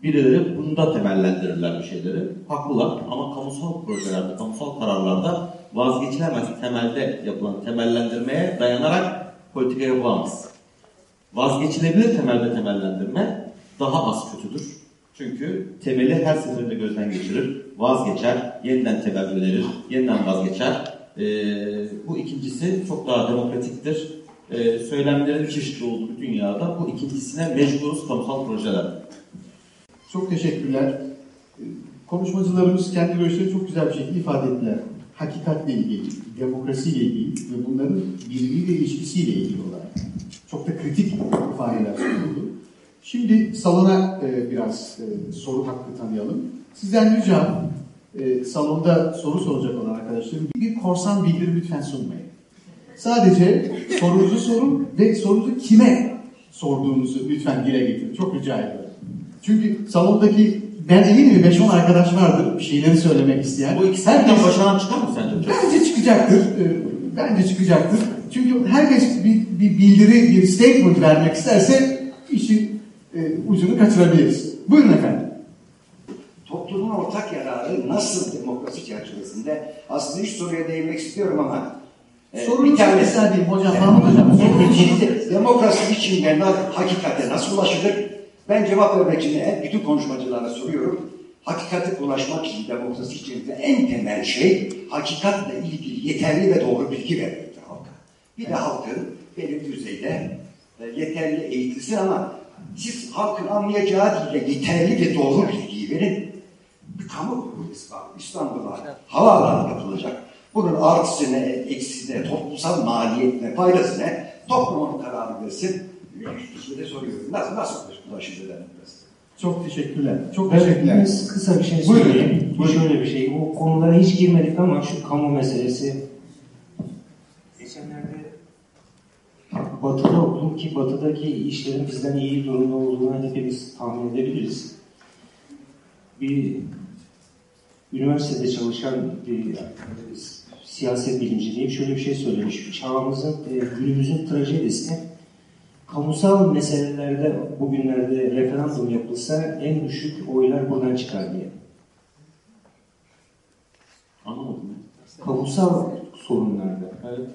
Birileri bunda temellendirirler bir şeyleri. Haklılar ama kamusal projelerde, kamusal kararlarda vazgeçilemez temelde yapılan temellendirmeye dayanarak politika yapılamaz. Vazgeçilebilir temelde temellendirme daha az kötüdür. Çünkü temeli her seferinde gözden geçirir, vazgeçer, yeniden teberrür verir, yeniden vazgeçer. Ee, bu ikincisi çok daha demokratiktir. Ee, söylemlerin çeşitli olduğu dünyada bu ikincisine mecburuz kamusal projeler. Çok teşekkürler. Konuşmacılarımız kendi görüşlerini çok güzel bir şekilde ifade ettiler. Hakikatle ilgili, demokrasiyle ilgili ve bunların birbiriyle ilişkisiyle ilgili olarak. Çok da kritik ifadeler sunuldu. Şimdi salona e, biraz e, soru hakkı tanıyalım. Sizden ricam e, salonda soru soracak olan arkadaşlarım bir korsan bildiri lütfen sunmayın. Sadece sorunuzu sorun ve sorunuzu kime sorduğunuzu lütfen dile getirin. Çok rica ediyorum. Çünkü salondaki ben eminim 5-10 arkadaş vardır bir şeyleri söylemek isteyen. Bu ikisinden başaran çıkar mı sence? Bence çıkacaktır. Ee, Bence çıkacaktır. Çünkü herkes bir, bir bildiri, bir statement vermek isterse işin e, ucunu kaçırabiliriz. Buyurun efendim. toplumun ortak yararı nasıl demokrasi çerçevesinde aslında üç soruya değinmek istiyorum ama e, Sorunu bir tanesi- diyeyim hocam. Şimdi demokrasi içinde na- hakikate nasıl ulaşılır? Ben cevap vermek için hep bütün konuşmacılara soruyorum. Hakikate ulaşmak için demokrasi içerisinde en temel şey hakikatle ilgili yeterli ve doğru bilgi vermektir halka. Bir de halkın belirli düzeyde e, yeterli eğitilsin ama siz halkın anlayacağı dilde yeterli ve doğru bilgiyi verin. Bir kamu var. İstanbul'a havaalanı yapılacak. Bunun artısı ne, eksisi ne, toplumsal maliyet ne, faydası ne? Toplum onun kararı versin. De soruyorum. Nasıl, nasıl ulaşılır demokrasi? Çok teşekkürler. Çok teşekkürler. biraz kısa bir şey Buyurun. söyleyeyim. Buyurun. Şöyle bir şey. O konulara hiç girmedik ama şu kamu meselesi. Geçenlerde Batı'da okudum ki Batı'daki işlerin bizden iyi durumda olduğunu hepimiz tahmin edebiliriz. Bir üniversitede çalışan bir siyaset bilimci diyeyim şöyle bir şey söylemiş. Çağımızın, e, günümüzün trajedisi kamusal meselelerde bugünlerde referandum yapılsa en düşük oylar buradan çıkar diye. Anlamadım. Kamusal sorunlarda, Evet.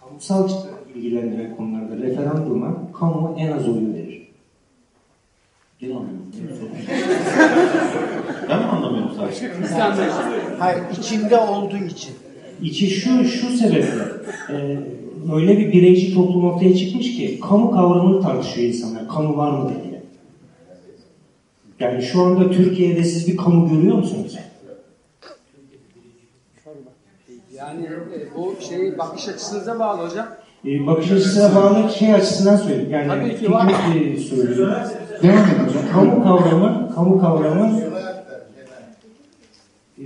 kamusal ilgilendiren konularda referanduma kamu en az oyu verir. Gene anlamadım. ben mi anlamıyorum sadece? Hayır, içinde olduğu için. İçi şu, şu sebeple e, öyle bir bireyci toplum ortaya çıkmış ki kamu kavramını tartışıyor insanlar. Kamu var mı diye. Yani şu anda Türkiye'de siz bir kamu görüyor musunuz? Yani e, bu şey bakış açısınıza bağlı hocam. E, bakış açısına bağlı şey açısından söyleyeyim. Yani Tabii ki var. fikri e, söylüyorum. Devam edin hocam. Kamu kavramı, kamu kavramı e,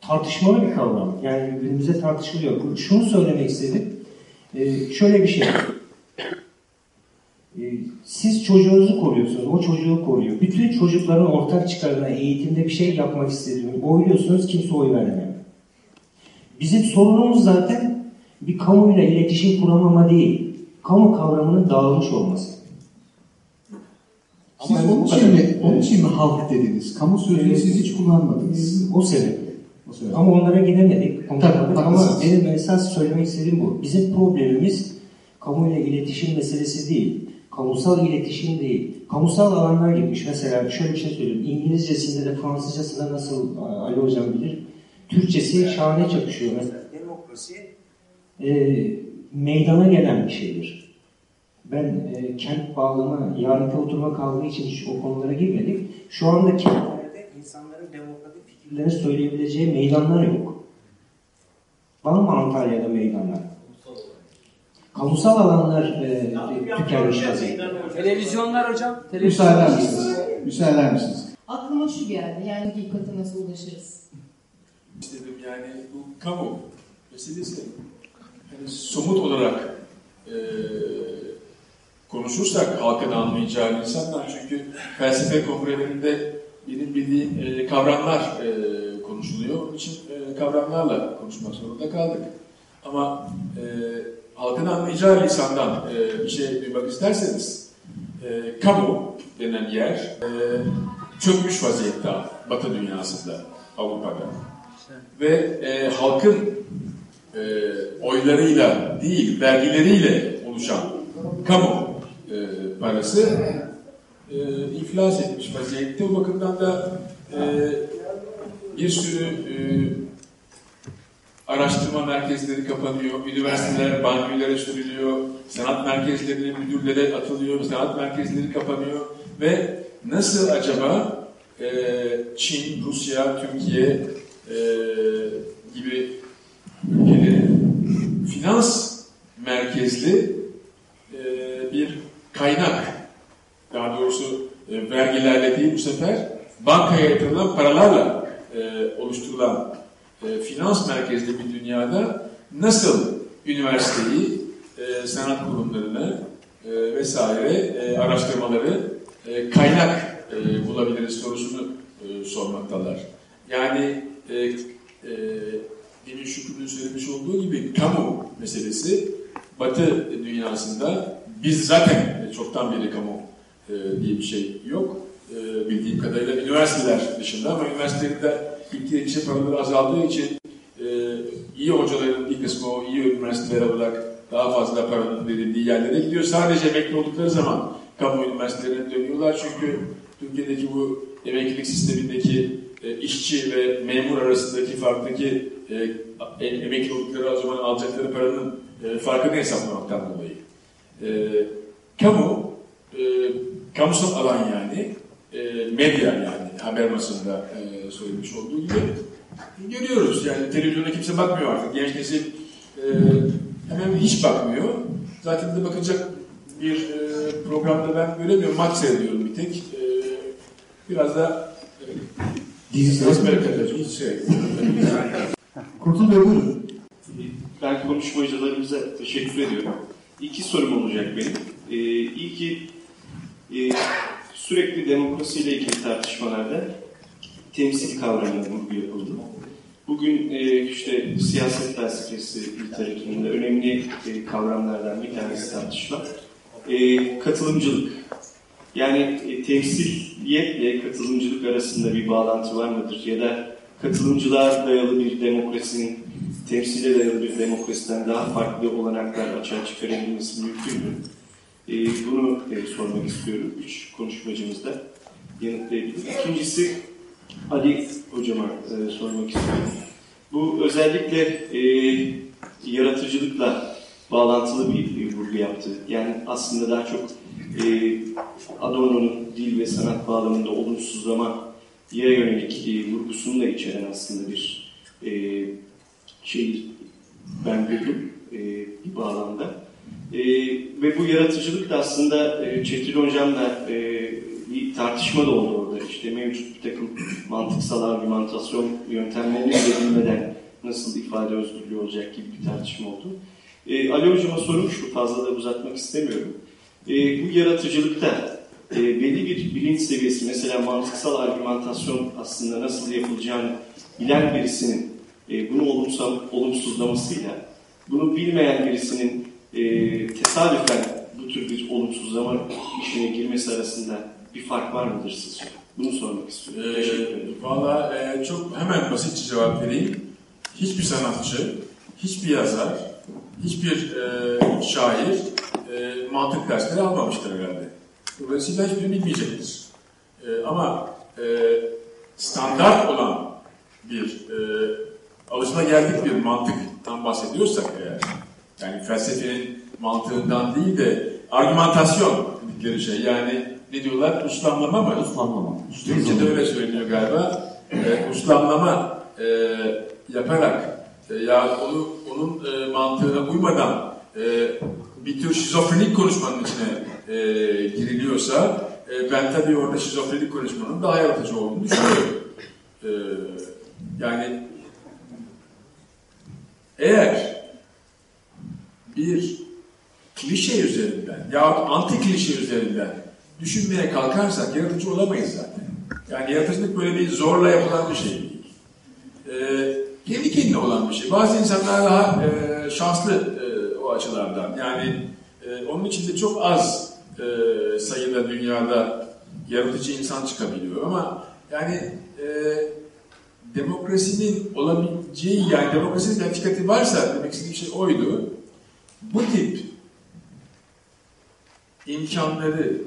tartışmalı bir kavram. Yani günümüzde tartışılıyor. Bu- Şunu söylemek istedim. E, şöyle bir şey. E, siz çocuğunuzu koruyorsunuz, o çocuğu koruyor. Bütün çocukların ortak çıkarına eğitimde bir şey yapmak istediğini oyluyorsunuz, kimse oy vermiyor. Bizim sorunumuz zaten bir kamuyla iletişim kuramama değil, kamu kavramının dağılmış olması. Siz onun için mi, onun için mi halk dediniz? Kamu sözünü siz hiç kullanmadınız. O sebeple. O sebeple. Ama onlara gidemedik. Tabii, Ama benim esas söylemek istediğim bu. Bizim problemimiz Kamuyla iletişim meselesi değil. Kamusal iletişim değil. Kamusal alanlar girmiş. Mesela şöyle bir şey söyleyeyim. İngilizcesinde de Fransızcasında nasıl Ali Hocam bilir. Türkçesi şahane çakışıyor. Mesela demokrasi e, meydana gelen bir şeydir. Ben e, kent bağlama, yarınki oturma kavga için hiç o konulara girmedik. Şu anda kentlerde insanların demokratik fikirlerini söyleyebileceği meydanlar yok. Var mı Antalya'da meydanlar? Kamusal alanlar e, tükenmiş vaziyette. Televizyonlar hocam. Müsaade Televizyonlar. misiniz? Müsaade misiniz? Aklıma şu geldi. Yani hakikate nasıl ulaşırız? istedim yani bu kamu meselesi hani somut olarak e, konuşursak halkın anlayacağı insanlar çünkü felsefe kongrelerinde benim bildiğim e, kavramlar e, konuşuluyor. Onun için e, kavramlarla konuşmak zorunda kaldık. Ama e, halkın anlayacağı lisandan e, bir şey duymak isterseniz e, kamu denen yer e, çökmüş vaziyette Batı dünyasında, Avrupa'da ve e, halkın e, oylarıyla değil, vergileriyle oluşan kamu e, parası e, iflas etmiş vaziyette. O bakımdan da e, bir sürü e, araştırma merkezleri kapanıyor, üniversiteler bankülere sürülüyor, sanat merkezlerinin müdürlere atılıyor, sanat merkezleri kapanıyor ve nasıl acaba e, Çin, Rusya, Türkiye e, gibi ülkelerin finans merkezli e, bir kaynak, daha doğrusu e, vergilerle değil bu sefer bankaya yatırılan paralarla e, oluşturulan e, finans merkezli bir dünyada nasıl üniversiteyi, e, sanat kurumlarını e, vesaire e, araştırmaları e, kaynak e, bulabiliriz sorusunu e, sormaktalar. Yani e, e, demin Şükrü'nün söylemiş olduğu gibi kamu meselesi Batı dünyasında biz zaten çoktan beri kamu e, diye bir şey yok. E, bildiğim kadarıyla üniversiteler dışında ama üniversitelerde gittiği kişi paraları azaldığı için e, iyi hocaların bir kısmı o iyi üniversiteler olarak daha fazla paranın verildiği yerlere gidiyor. Sadece emekli oldukları zaman kamu üniversitelerine dönüyorlar. Çünkü Türkiye'deki bu emeklilik sistemindeki işçi ve memur arasındaki farktaki e, emekli oldukları o zaman alacakları paranın e, farkını hesaplamaktan dolayı. E, kamu, e, kamusal alan yani, e, medya yani haber masasında e, söylemiş olduğu gibi görüyoruz. Yani televizyona kimse bakmıyor artık. Genç nesil e, hemen hiç bakmıyor. Zaten de bakacak bir e, programda ben göremiyorum. Maç seyrediyorum bir tek. E, biraz da e, Dizi Resmen hiç şey. Kurtul Bey buyurun. Ben konuşmacılarımıza teşekkür ediyorum. İki sorum olacak benim. Ee, ilki e, sürekli demokrasiyle ilgili tartışmalarda temsil kavramına vurgu yapıldı. Bugün e, işte siyaset felsefesi literatüründe önemli e, kavramlardan bir tanesi tartışılan e, katılımcılık. Yani e, temsiliyetle katılımcılık arasında bir bağlantı var mıdır? Ya da katılımcılığa dayalı bir demokrasinin temsile dayalı bir demokrasiden daha farklı olanaklar açığa çıkarabilmesi mümkün mü? E, bunu e, sormak istiyorum. Üç konuşmacımız da yanıtlayabilir. İkincisi Ali Hocama e, sormak istiyorum. Bu özellikle e, yaratıcılıkla bağlantılı bir, bir vurgu yaptı. Yani aslında daha çok e, Adorno'nun dil ve sanat bağlamında olumsuzlama yere yönelik e, vurgusunu da içeren aslında bir e, şey ben buldum e, bir bağlamda. E, ve bu yaratıcılık da aslında e, Çetin Hocam'la e, bir tartışma da oldu orada. İşte mevcut bir takım mantıksal argümantasyon yöntemlerini bilmeden nasıl ifade özgürlüğü olacak gibi bir tartışma oldu. E, Ali Hocam'a sorum şu, fazla da uzatmak istemiyorum. E, bu yaratıcılıkta e, belli bir bilinç seviyesi, mesela mantıksal argümantasyon aslında nasıl yapılacağını bilen birisinin e, bunu olumsuz, olumsuzlamasıyla, bunu bilmeyen birisinin e, tesadüfen bu tür bir olumsuzlama işine girmesi arasında bir fark var mıdır sizce? Bunu sormak istiyorum. Ee, Valla e, çok hemen basitçe cevap vereyim. Hiçbir sanatçı, hiçbir yazar, hiçbir e, şair e, mantık dersleri almamıştır herhalde. Dolayısıyla hiçbirini bilmeyecektir. E, ama e, standart olan bir e, alışılageldik bir mantıktan bahsediyorsak eğer, yani felsefenin mantığından değil de argümantasyon dedikleri şey, yani ne diyorlar? Uslamlama mı? Uslanmama. Türkçe'de öyle söyleniyor galiba. E, uslamlama e, yaparak e, ya onu onun e, mantığına uymadan e, bir tür şizofrenik konuşmanın içine e, giriliyorsa e, ben tabii orada şizofrenik konuşmanın daha yaratıcı olduğunu düşünüyorum. E, yani eğer bir klişe üzerinden yahut anti klişe üzerinden düşünmeye kalkarsak yaratıcı olamayız zaten. Yani yaratıcılık böyle bir zorla yapılan bir şey değil. Ee, kendi kendine olan bir şey. Bazı insanlar daha e, şanslı e, açılardan. Yani e, onun içinde çok az e, sayıda dünyada yaratıcı insan çıkabiliyor. Ama yani e, demokrasinin olabileceği yani demokrasinin hakikati varsa demek istediğim şey oydu. Bu tip imkanları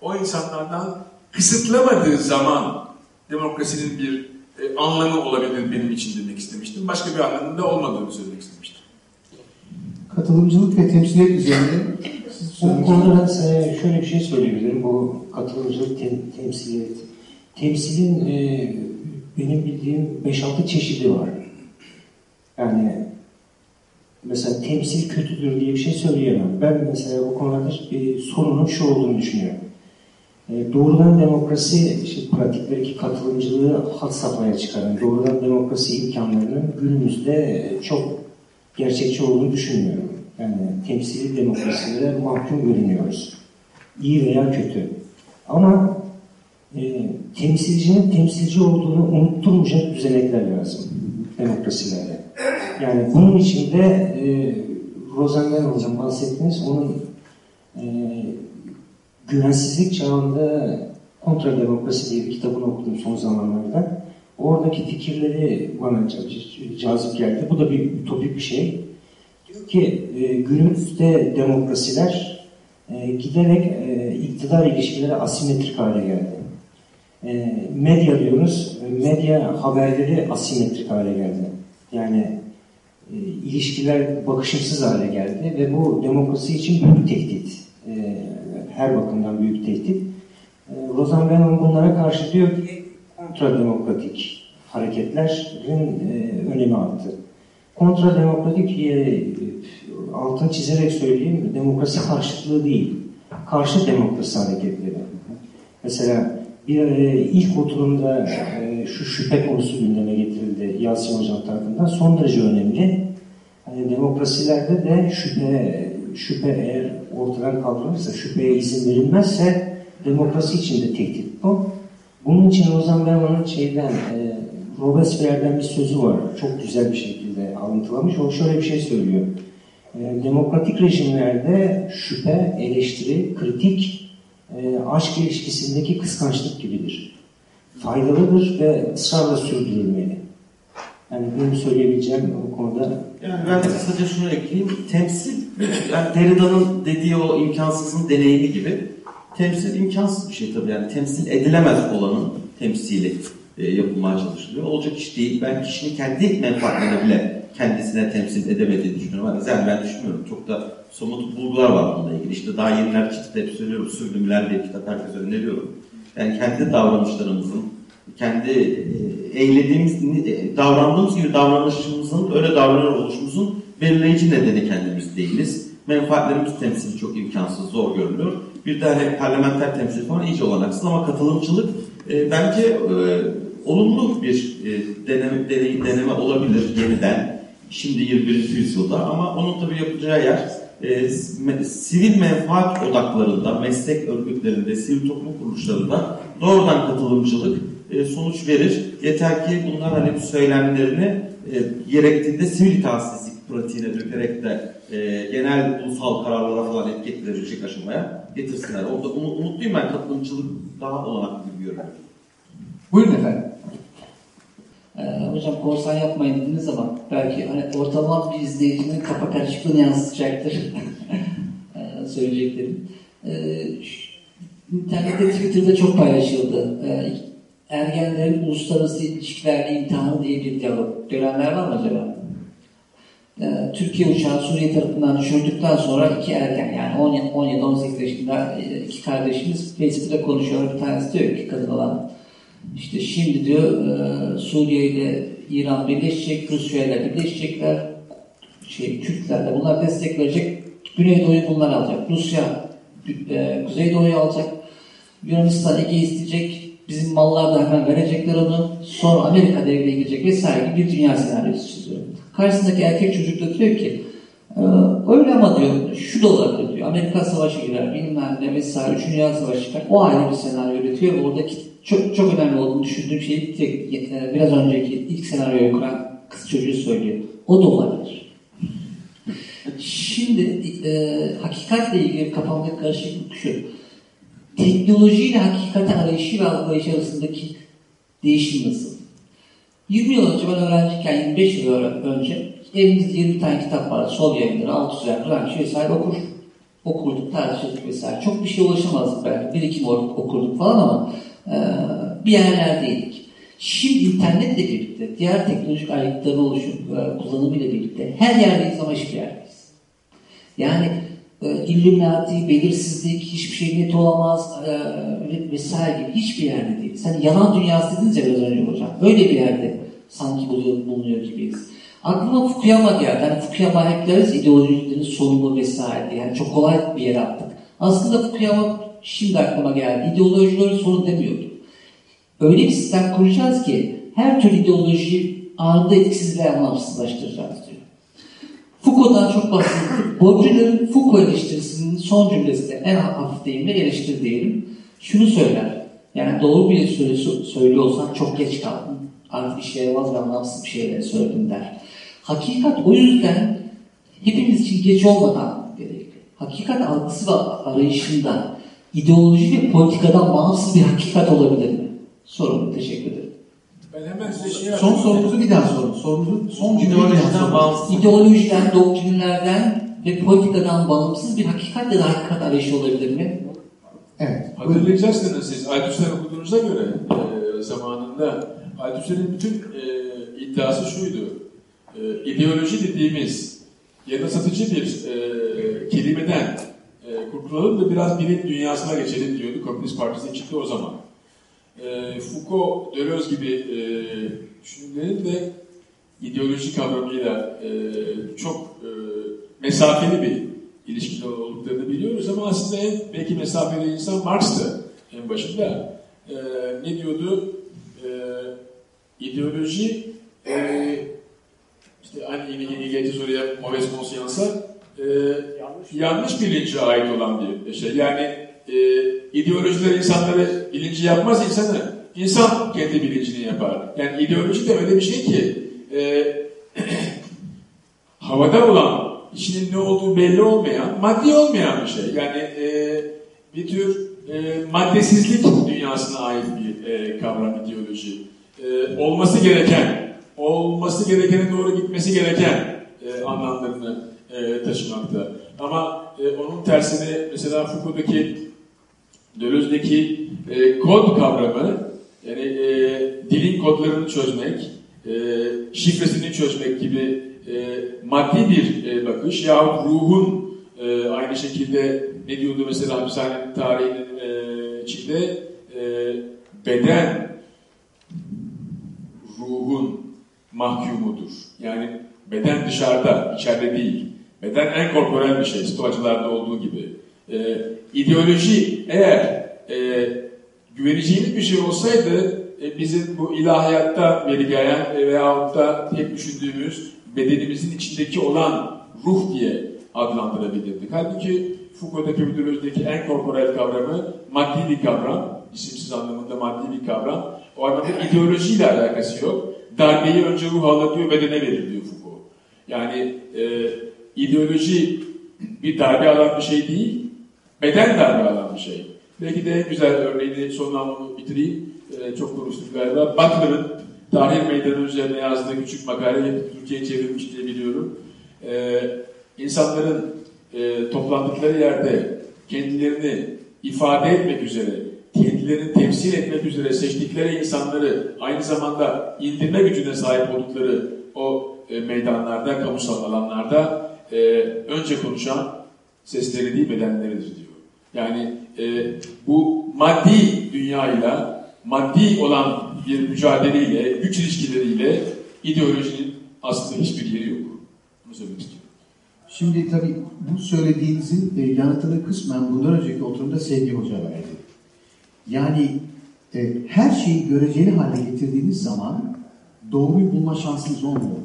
o insanlardan kısıtlamadığı zaman demokrasinin bir e, anlamı olabilir benim için demek istemiştim. Başka bir anlamında olmadığını söylemek istemiştim. Katılımcılık ve temsiliyet üzerinde siz Bu konuda ben size şöyle bir şey söyleyebilirim. Bu katılımcılık, tem, temsiliyet. Temsilin e, benim bildiğim 5-6 çeşidi var. Yani mesela temsil kötüdür diye bir şey söyleyemem. Ben mesela bu konuda e, sorunun şu olduğunu düşünüyorum. E, doğrudan demokrasi işte pratikteki katılımcılığı hat safhaya çıkaran doğrudan demokrasi imkanlarının günümüzde çok gerçekçi olduğunu düşünmüyorum. Yani temsili demokrasilere mahkum görünüyoruz. İyi veya kötü. Ama e, temsilcinin temsilci olduğunu unutturmayacak düzenekler lazım demokrasilerde. Yani bunun içinde e, Rosenberg'den bahsettiniz, onun e, güvensizlik çağında kontra demokrasi diye bir kitabını okudum son zamanlarda. Oradaki fikirleri bana cazip geldi. Bu da bir ütopik bir şey. Diyor ki e, günümüzde demokrasiler e, giderek e, iktidar ilişkileri asimetrik hale geldi. Medya diyoruz, medya haberleri asimetrik hale geldi. Yani ilişkiler bakışımsız hale geldi ve bu demokrasi için büyük tehdit. Her bakımdan büyük tehdit. Rosenberg bunlara karşı diyor ki kontrademokratik hareketlerin e, önemi arttı. Kontrademokratik e, altını çizerek söyleyeyim, demokrasi karşıtlığı değil, karşı demokrasi hareketleri. Mesela bir e, ilk oturumda e, şu şüphe konusu gündeme getirildi Yasin Hocam tarafından. Son derece önemli. Hani demokrasilerde de şüphe şüphe eğer ortadan kaldırılırsa, şüpheye izin verilmezse demokrasi için de tehdit bu. Bunun için Ozan Berman'ın şeyden, e, Robespierre'den bir sözü var. Çok güzel bir şekilde alıntılamış. O şöyle bir şey söylüyor. E, demokratik rejimlerde şüphe, eleştiri, kritik, e, aşk ilişkisindeki kıskançlık gibidir. Faydalıdır ve ısrarla sürdürülmeli. Yani benim söyleyebileceğim bu konuda Yani ben kısaca şunu ekleyeyim. Temsil, yani Derrida'nın dediği o imkansızın deneyimi gibi. Temsil imkansız bir şey tabii. Yani temsil edilemez olanın temsili e, yapılmaya çalışılıyor. Olacak iş değil. Ben kişinin kendi menfaatlerine bile kendisine temsil edemediğini düşünüyorum. Yani ben düşünmüyorum. Çok da somut bulgular var bununla ilgili. İşte daha yeniler çıktı hep söylüyorum. Sürdümler diye kitap herkese öneriyorum. Yani kendi davranışlarımızın, kendi e, eylediğimiz, e, davrandığımız gibi davranışımızın, öyle davranır oluşumuzun belirleyici nedeni kendimiz değiliz. Menfaatlerimiz temsili çok imkansız, zor görünüyor. Bir de hani parlamenter temsil falan iyice olanaksız ama katılımcılık e, bence e, olumlu bir e, deneme, deney, deneme olabilir yeniden. Şimdi 21. yüzyılda ama onun tabii yapacağı yer e, sivil menfaat odaklarında, meslek örgütlerinde, sivil toplum kuruluşlarında doğrudan katılımcılık e, sonuç verir. Yeter ki bunlar hani söylemlerini e, gerektiğinde sivil itaatsizlik pratiğine dökerek de e, genel ulusal kararlara falan etki ettirebilecek aşamaya getirsinler. Orada umutluyum ben katılımcılık daha olanaklı gibi görünüyor. Buyurun efendim. Ee, hocam korsan yapmayın dediniz ama belki hani ortalama bir izleyicinin kafa karışıklığını yansıtacaktır. Ee, söyleyeceklerim. Ee, internette Twitter'da çok paylaşıldı. Ee, ergenlerin uluslararası ilişkilerle imtihanı diye bir diyalog. Görenler var mı acaba? Ee, Türkiye uçağı Suriye tarafından düşürdükten sonra iki ergen yani 17-18 yaşında e, iki kardeşimiz Facebook'ta konuşuyor. Bir tanesi diyor ki kadın olan işte şimdi diyor e, Suriye ile İran birleşecek, Rusya ile birleşecekler. Şey, Türkler de bunlar destek verecek. Güneydoğu'yu bunlar alacak. Rusya e, Kuzeydoğu'yu alacak. Yunanistan Ege isteyecek. Bizim mallar da hemen verecekler onu. Sonra Amerika devreye girecek vesaire gibi bir dünya senaryosu çiziyor. Karşısındaki erkek çocuk da diyor ki "Ee, öyle ama diyor şu da olabilir diyor. Amerika savaşı girer bilmem ne vesaire. Üçüncü Dünya Savaşı çıkar. O ayrı bir senaryo üretiyor oradaki çok, çok önemli olduğunu düşündüğüm şeyi tek, e, biraz önceki ilk senaryoyu kuran kız çocuğu söylüyor. O da olabilir. Şimdi e, hakikatle ilgili kafamdaki karışıklık şu. Teknolojiyle hakikati arayışı ve algılayışı arasındaki değişim nasıl? 20 yıl önce ben öğrenciyken, 25 yıl önce evimizde 20 tane kitap vardı. Sol yayınları, alt düzen, Kur'an, vesaire okur. Okurduk, tartışırdık vesaire. Çok bir şey ulaşamazdık belki. Bir iki ok- okurduk falan ama bir yerlerdeydik. Şimdi internetle birlikte, diğer teknolojik aletlerin oluşum, kullanımıyla birlikte her yerdeyiz ama hiçbir yerdeyiz. Yani e, illüminati, belirsizlik, hiçbir şey net olamaz e, vesaire gibi hiçbir yerde değil. Sen yalan dünyası dediniz ya biraz önce hocam. Öyle bir yerde sanki buluyor, bulunuyor gibiyiz. Aklıma Fukuyama geldi. Yani Fukuyama hep deriz ideolojilerin sonu vesaire. Yani çok kolay bir yere attık. Aslında Fukuyama şimdi aklıma geldi. İdeolojilerin sonu demiyordu. Öyle bir sistem kuracağız ki her türlü ideolojiyi anında etkisiz ve anlamsızlaştıracağız diyor. Foucault'dan çok bahsettik. Baudrillard'ın Foucault eleştirisinin son cümlesi de en hafif deyimle eleştir diyelim. Şunu söyler. Yani doğru bir söylüyor olsan çok geç kaldın. Artık işe yaramaz ve anlamsız bir şeyler söyledim der. Hakikat o yüzden hepimiz için geç olmadan gerekli. Hakikat algısı ve arayışında ideoloji ve politikadan bağımsız bir hakikat olabilir mi? Sorun. Teşekkür ederim. Ben hemen size şey Son sorumuzu bir daha sorun. Sorunuzu son cümleyi bir daha İdeolojiden sorun. bağımsız. İdeolojiden, doktrinlerden ve politikadan bağımsız bir hakikat ya da hakikat arayışı olabilir mi? Evet. Hatırlayacaksınız siz Altüsler okuduğunuza göre e, zamanında Altüsler'in bütün e, iddiası şuydu. E, ideoloji dediğimiz ya da satıcı bir e, kelimeden e, kurtulalım da biraz bilim dünyasına geçelim diyordu Komünist Partisi içinde o zaman. E, Foucault, Deleuze gibi e, düşünürlerin de ideoloji kavramıyla e, çok e, mesafeli bir ilişkide olduklarını biliyoruz ama aslında en belki mesafeli insan Marx'tı en başında. E, ne diyordu? E, ideoloji e, işte hani yine yeni geleceğiz oraya mauvaise conscience'a e, yanlış bilince ait olan bir şey. Yani e, ideolojiler insanları bilinci yapmaz insanı. İnsan kendi bilincini yapar. Yani ideoloji de öyle bir şey ki e, havada olan, içinin ne olduğu belli olmayan, maddi olmayan bir şey. Yani e, bir tür e, maddesizlik dünyasına ait bir e, kavram ideoloji. E, olması gereken, olması gerekene doğru gitmesi gereken e, anlamlarını e, taşımakta. Ama e, onun tersine mesela Foucault'daki Deleuze'deki e, kod kavramı yani e, dilin kodlarını çözmek, e, şifresini çözmek gibi e, maddi bir e, bakış yahut ruhun e, aynı şekilde ne diyordu mesela hapishane tarihinin e, içinde e, beden ruhun mahkumudur. Yani beden dışarıda, içeride değil. Beden en korporel bir şey, stoacılarda olduğu gibi. E, ideoloji eğer e, güveneceğimiz bir şey olsaydı e, bizim bu ilahiyatta belirleyen e, veyahut da hep düşündüğümüz bedenimizin içindeki olan ruh diye adlandırabilirdik. Halbuki Foucault'daki mitolojideki en korporel kavramı maddi bir kavram, isimsiz anlamında maddi bir kavram. O anlamda ideolojiyle alakası yok. Darbeyi önce ruh alır bedene verir diyor Foucault. Yani e, ideoloji bir darbe alan bir şey değil, beden darbe alan bir şey. Belki de en güzel örneğini onu bitireyim. E, çok konuştuk galiba. Butler'ın Tahrir Meydanı üzerine yazdığı küçük makale Türkiye'ye çevrilmiş diye biliyorum. E, insanların e, toplandıkları yerde kendilerini ifade etmek üzere, kendilerini temsil etmek üzere seçtikleri insanları aynı zamanda indirme gücüne sahip oldukları o e, meydanlarda, kamusal alanlarda e, önce konuşan sesleri değil bedenleridir diyor. Yani e, bu maddi dünyayla, maddi olan bir mücadeleyle, güç ilişkileriyle ideolojinin aslında hiçbir yeri yok. Bunu söylemek istiyorum. Şimdi tabii bu söylediğinizin e, yanıtını kısmen bundan önceki oturumda Sevgi Hoca verdi. Yani e, her şeyi göreceli hale getirdiğiniz zaman doğruyu bulma şansınız olmuyor.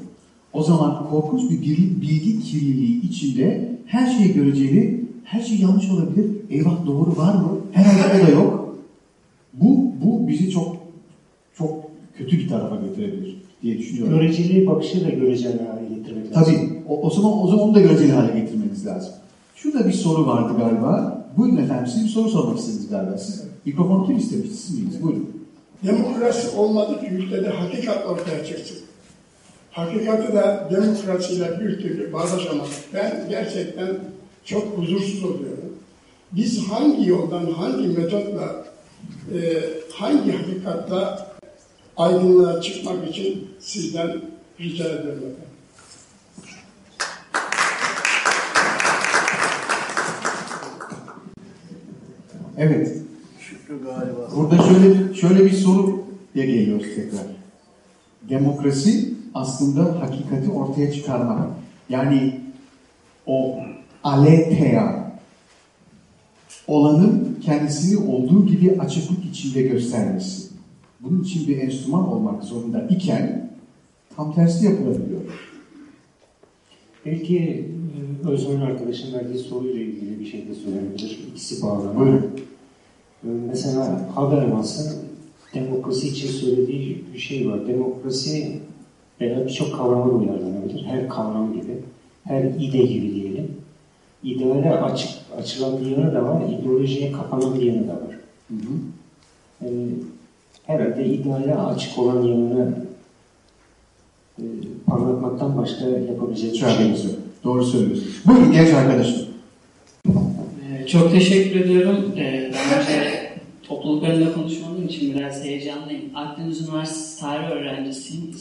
O zaman korkunç bir bilgi, bilgi kirliliği içinde her şeyi göreceli, her şey yanlış olabilir. Eyvah doğru var mı? Herhalde o da yok. Bu, bu bizi çok çok kötü bir tarafa götürebilir diye düşünüyorum. Göreceli bakışı da göreceli hale getirmek lazım. Tabii. O, o zaman o zaman onu da göreceli hale getirmeniz lazım. Şurada bir soru vardı galiba. Buyurun efendim siz bir soru sormak istediniz galiba. Siz mikrofonu kim istemişti? Siz miydiniz? Buyurun. Demokrasi olmadı ki ülkede hakikat ortaya çıksın. Hakikati de demokrasiyle bir türlü bağdaşamaz. Ben gerçekten çok huzursuz oluyorum. Biz hangi yoldan, hangi metotla, e, hangi hakikatla aydınlığa çıkmak için sizden rica ediyorum efendim. Evet. Burada şöyle şöyle bir soru diye geliyoruz tekrar. Demokrasi aslında hakikati ortaya çıkarmak. Yani o aletheia olanın kendisini olduğu gibi açıklık içinde göstermesi. Bunun için bir enstrüman olmak zorunda iken tam tersi yapılabiliyor. Belki e, Özmen arkadaşın verdiği soruyla ilgili bir şey de söyleyebilir. İkisi. Buyurun. E, Mesela Habermas'ın demokrasi için söylediği bir şey var. Demokrasi veya birçok kavrama uyarlanabilir. Her kavram gibi, her ide gibi diyelim. İdeale açık, açılan bir yanı da var, ideolojiye kapanan bir yanı da var. Hı hı. E, herhalde ideale açık olan yanını e, anlatmaktan başka yapabileceğimiz bir şey yok. Doğru söylüyorsunuz. Buyurun genç arkadaşım. Ee, Çok teşekkür ediyorum. Ee, Daha önce topluluk önünde konuşmadığım için biraz heyecanlıyım. Akdeniz Üniversitesi tarih öğrencisiyim.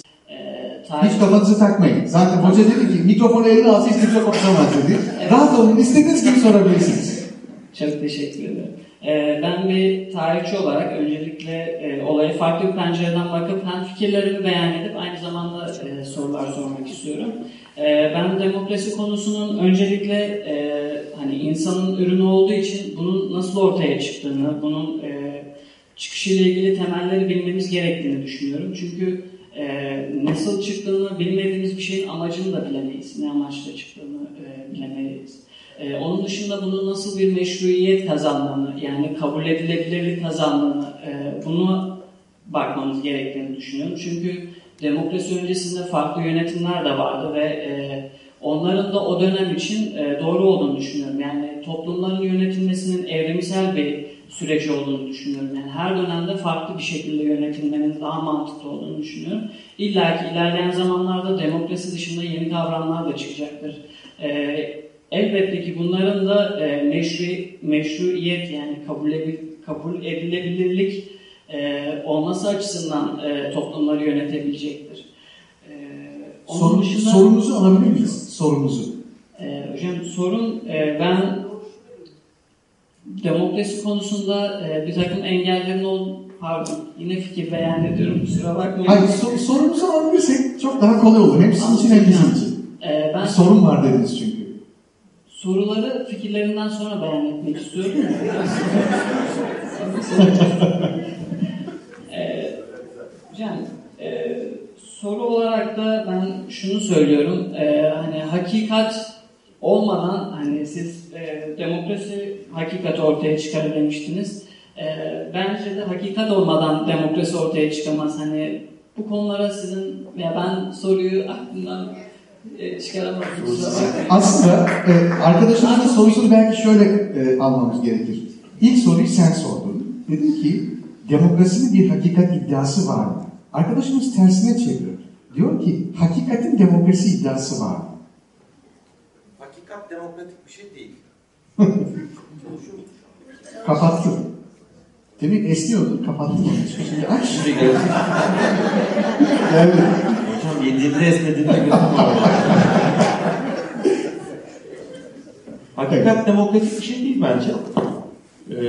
Hiç kafanızı takmayın. Zaten hoca dedi ki mikrofonu eline alsa hiç kimse konuşamaz dedi. Rahat olun. istediğiniz gibi sorabilirsiniz. Çok teşekkür ederim. Ee, ben bir tarihçi olarak öncelikle e, olaya farklı bir pencereden bakıp hem fikirlerimi beyan edip aynı zamanda e, sorular sormak istiyorum. E, ben demokrasi konusunun öncelikle e, hani insanın ürünü olduğu için bunun nasıl ortaya çıktığını, bunun e, çıkışıyla ilgili temelleri bilmemiz gerektiğini düşünüyorum. Çünkü e, nasıl çıktığını bilmediğimiz bir şeyin amacını da bilemeyiz. Ne amaçla çıktığını e, bilemeyiz. Ee, onun dışında bunun nasıl bir meşruiyet kazandığını, yani kabul edilebilirlik kazandığını, e, bunu bakmamız gerektiğini düşünüyorum. Çünkü demokrasi öncesinde farklı yönetimler de vardı ve e, onların da o dönem için e, doğru olduğunu düşünüyorum. Yani toplumların yönetilmesinin evrimsel bir süreci olduğunu düşünüyorum. Yani her dönemde farklı bir şekilde yönetilmenin daha mantıklı olduğunu düşünüyorum. İlla ki ilerleyen zamanlarda demokrasi dışında yeni kavramlar da çıkacaktır. E, Elbette ki bunların da e, meşru, meşruiyet yani kabul, edil, kabul edilebilirlik e, olması açısından e, toplumları yönetebilecektir. E, onun Sorun, dışında- sorunuzu alabilir miyiz? Sorunuzu. e, hocam sorun e, ben demokrasi konusunda e, bir takım engellerin ol pardon yine fikir beyan ediyorum kusura bakmayın. Hayır, so- sorunuzu alabilirsek çok daha kolay olur. Hem sizin için hem bizim için. E, ben Bir sorun var dediniz çünkü. Soruları fikirlerinden sonra beyan etmek istiyorum. Ee, hocam, e, soru olarak da ben şunu söylüyorum. Ee, hani hakikat olmadan hani siz e, demokrasi hakikati ortaya çıkar demiştiniz. Ee, bence de hakikat olmadan demokrasi ortaya çıkamaz. Hani bu konulara sizin ya ben soruyu aklımdan e, çıkaramadım. Aslında e, arkadaşımızın sorusunu belki şöyle e, almamız gerekir. İlk soruyu sen sordun. Dedin ki demokrasinin bir hakikat iddiası var mı? Arkadaşımız tersine çeviriyor. Diyor ki hakikatin demokrasi iddiası var. Hakikat demokratik bir şey değil. Kapattı. Demek esniyordu, kapattı. Şimdi aç. Şimdi geldi. Geldi. Hocam yediğinde esnediğinde gördüm Hakikat demokratik bir şey değil bence. Ee,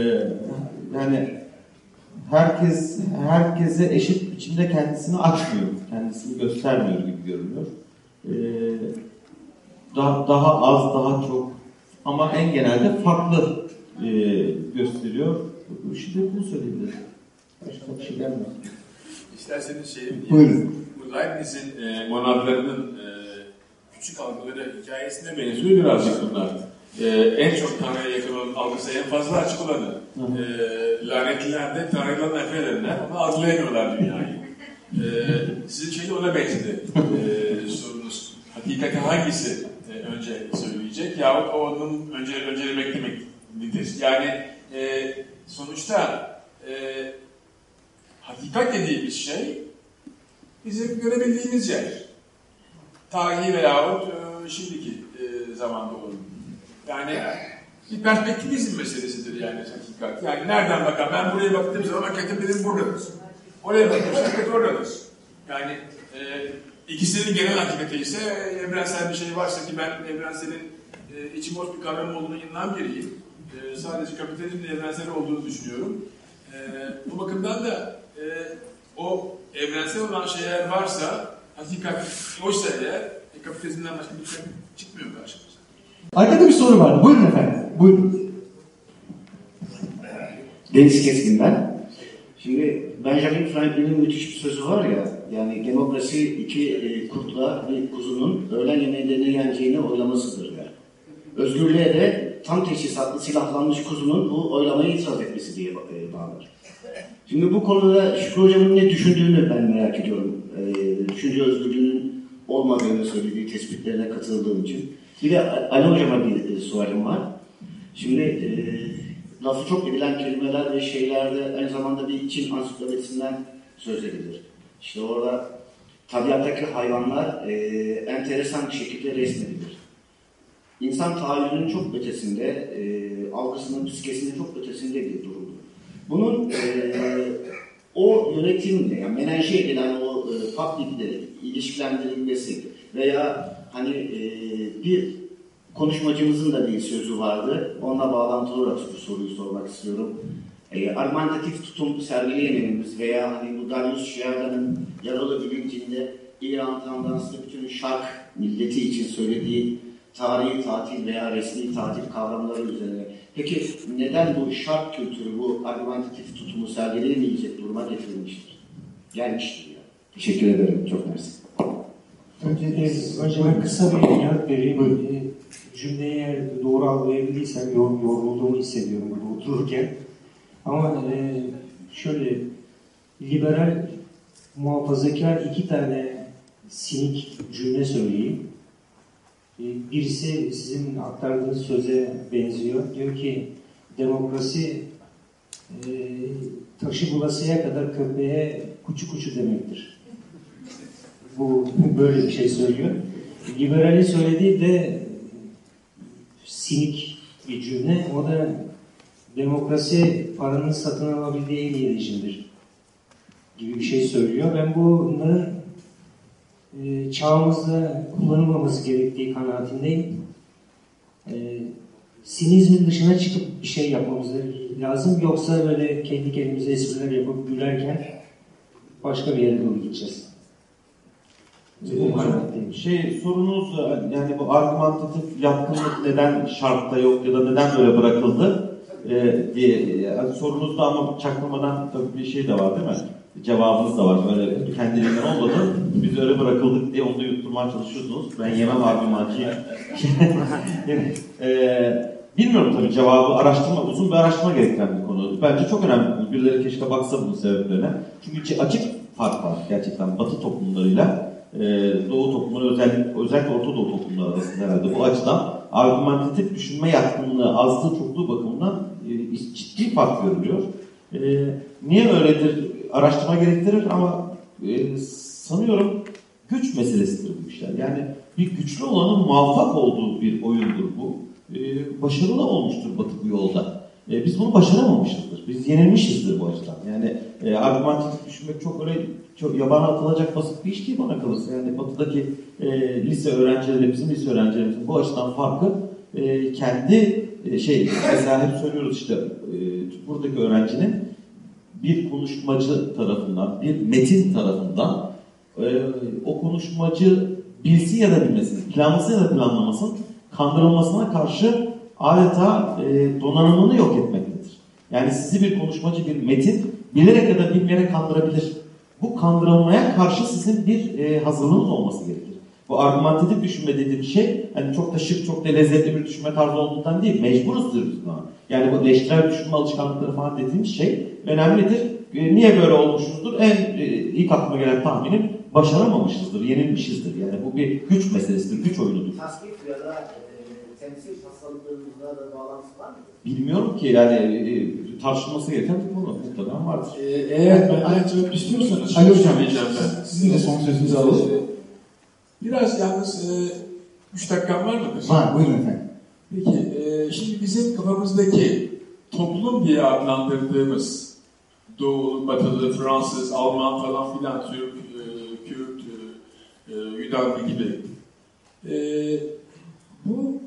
yani herkes herkese eşit biçimde kendisini açmıyor, kendisini göstermiyor gibi görünüyor. Ee, daha, daha az, daha çok ama en genelde farklı e, gösteriyor. Şimdi bunu söyleyebilirim. Başka bir şey gelmez. İsterseniz şey Buyurun. Bu Leibniz'in e, monadlarının e, küçük algıları hikayesine benziyor birazcık bunlar. E, en çok Tanrı'ya yakın olan algısı en fazla açık olanı. E, lanetliler de Tanrı'dan nefret edenler onu algılayamıyorlar dünyayı. E, sizin şey de ona benzedi e, sorunuz. Hakikati hangisi e, önce söyleyecek yahut o onun önce öncelemek demektir. Yani e, sonuçta e, hakikat dediğimiz şey bizim görebildiğimiz yer. Tarihi veyahut e, şimdiki e, zamanda olur. Yani bir perspektivizm meselesidir yani hakikat. Yani nereden bakan? Ben buraya baktığım zaman hakikat benim buradadır. Oraya bakıyorsam hakikat oradadır. Yani e, ikisinin genel hakikati ise evrensel bir şey varsa ki ben evrenselin e, içi boş bir kavram olduğunu inanan biriyim. E, sadece kapitalizmin evrensel olduğunu düşünüyorum. E, bu bakımdan da e, o evrensel olan şeyler varsa hakikat oysa eğer e, kapitalizmden başka bir şey çıkmıyor karşımıza. Arkada bir soru var. Buyurun efendim. Buyurun. Deniz Keskin ben. Şimdi Benjamin Franklin'in müthiş bir sözü var ya, yani demokrasi iki e, kurtla bir kuzunun öğlen yemeklerini yeneceğini oylamasıdır yani. Özgürlüğe de tam teçhizatlı silahlanmış kuzunun bu oylamaya itiraz etmesi diye e, bağlar. Şimdi bu konuda Şükrü Hocam'ın ne düşündüğünü ben merak ediyorum. E, düşünce özgürlüğünün olmadığını söylediği tespitlerine katıldığım için. Bir de Ali Hocam'a bir e, sualim var. Şimdi e, lafı çok edilen kelimeler ve şeylerde aynı zamanda bir Çin ansiklopedisinden söz edilir. İşte orada tabiattaki hayvanlar e, enteresan bir şekilde resmedilir. İnsan tahayyülünün çok ötesinde, e, algısının, psikesinin çok ötesinde bir durumdur. Bunun e, o yönetimle, yani menenje edilen o e, publikle ilişkilendirilmesi veya hani e, bir konuşmacımızın da bir sözü vardı. Onunla bağlantılı olarak bu soruyu sormak istiyorum. E, argumentatif tutum sergileyemememiz veya hani bu Darius Şiardan'ın yaralı bilincinde İran tandanslı bütün şark milleti için söylediği tarihi tatil veya resmi tatil kavramları üzerine. Peki neden bu şark kültürü, bu argumentatif tutumu sergileyemeyecek duruma getirilmiştir? Gelmiştir ya. Teşekkür ederim. Çok mersi. Önce, önce ben kısa bir yanıt vereyim. E, cümleyi doğru algılayabildiysem yor, yorulduğumu hissediyorum burada otururken. Ama e, şöyle liberal muhafazakar iki tane sinik cümle söyleyeyim. E, birisi sizin aktardığınız söze benziyor. Diyor ki demokrasi e, taşı bulasıya kadar köpeğe kuçu kuçu demektir. Bu böyle bir şey söylüyor. Liberalin söylediği de sinik bir cümle. O da demokrasi paranın satın alabildiği en iyi rejimdir gibi bir şey söylüyor. Ben bunların e, çağımızda kullanılmaması gerektiği kanaatindeyim. E, sinizmin dışına çıkıp bir şey yapmamız lazım. Yoksa böyle kendi kendimize espriler yapıp gülerken başka bir yere doğru gideceğiz. Şey sorunuz yani bu argümantatif yatkınlık neden şartta yok ya da neden böyle bırakıldı ee, diye yani sorunuzda ama çaktırmadan tabii bir şey de var değil mi? Cevabınız da var. Böyle kendiliğinden olmadı. Biz öyle bırakıldık diye onu da yutturmaya çalışıyorsunuz. Ben yemem argümancıyım. ee, bilmiyorum tabii cevabı araştırma, uzun bir araştırma gerektiren bir konu. Bence çok önemli. Birileri keşke baksa bunun sebeplerine. Çünkü açık fark var gerçekten Batı toplumlarıyla e, Doğu toplumları özellikle, özellikle Orta Doğu toplumları arasında herhalde bu açıdan argümantatif düşünme yatkınlığı, azlığı, çokluğu bakımından e, ciddi fark görülüyor. E, niye öyledir? Araştırma gerektirir ama e, sanıyorum güç meselesidir bu işler. Yani bir güçlü olanın muvaffak olduğu bir oyundur bu. E, başarılı olmuştur Batı bu yolda. E, biz bunu başaramamışızdır. Biz yenilmişizdir bu açıdan. Yani e, argümantistik düşünmek çok öyle çok yabana atılacak basit bir iş değil bana kalırsa. Yani batıdaki e, lise öğrencileri, bizim lise öğrencilerimizin bu açıdan farkı e, kendi e, şey mesela hep söylüyoruz işte e, buradaki öğrencinin bir konuşmacı tarafından, bir metin tarafından e, o konuşmacı bilsin ya da bilmesin, planlasın ya da planlamasın kandırılmasına karşı adeta e, donanımını yok etmektedir. Yani sizi bir konuşmacı, bir metin bilerek ya da bilmeyerek kandırabilir. Bu kandırılmaya karşı sizin bir e, hazırlığınız olması gerekir. Bu argümantatif düşünme dediğim şey hani çok da şık, çok da lezzetli bir düşünme tarzı olduğundan değil, mecburuz biz buna. Yani bu eleştirel düşünme alışkanlıkları falan dediğimiz şey önemlidir. E, niye böyle olmuşuzdur? En e, ilk aklıma gelen tahminim başaramamışızdır, yenilmişizdir. Yani bu bir güç meselesidir, güç oyunudur. Tasnif ya da temsil hastalıklarımızla da bağlantısı var mı? Bilmiyorum ki yani e, tartışılması gereken bir konu. Muhtemelen vardır. Ee, eğer ben aynı cevap istiyorsanız Ali Hocam, sizin de son sözünüzü alalım. Biraz yalnız e, üç dakikam var mıdır? Var, buyurun efendim. Peki, e, şimdi bizim kafamızdaki toplum diye adlandırdığımız Doğulu, Batılı, Fransız, Alman falan filan, Türk, e, Kürt, e, e, Yunanlı gibi. E, bu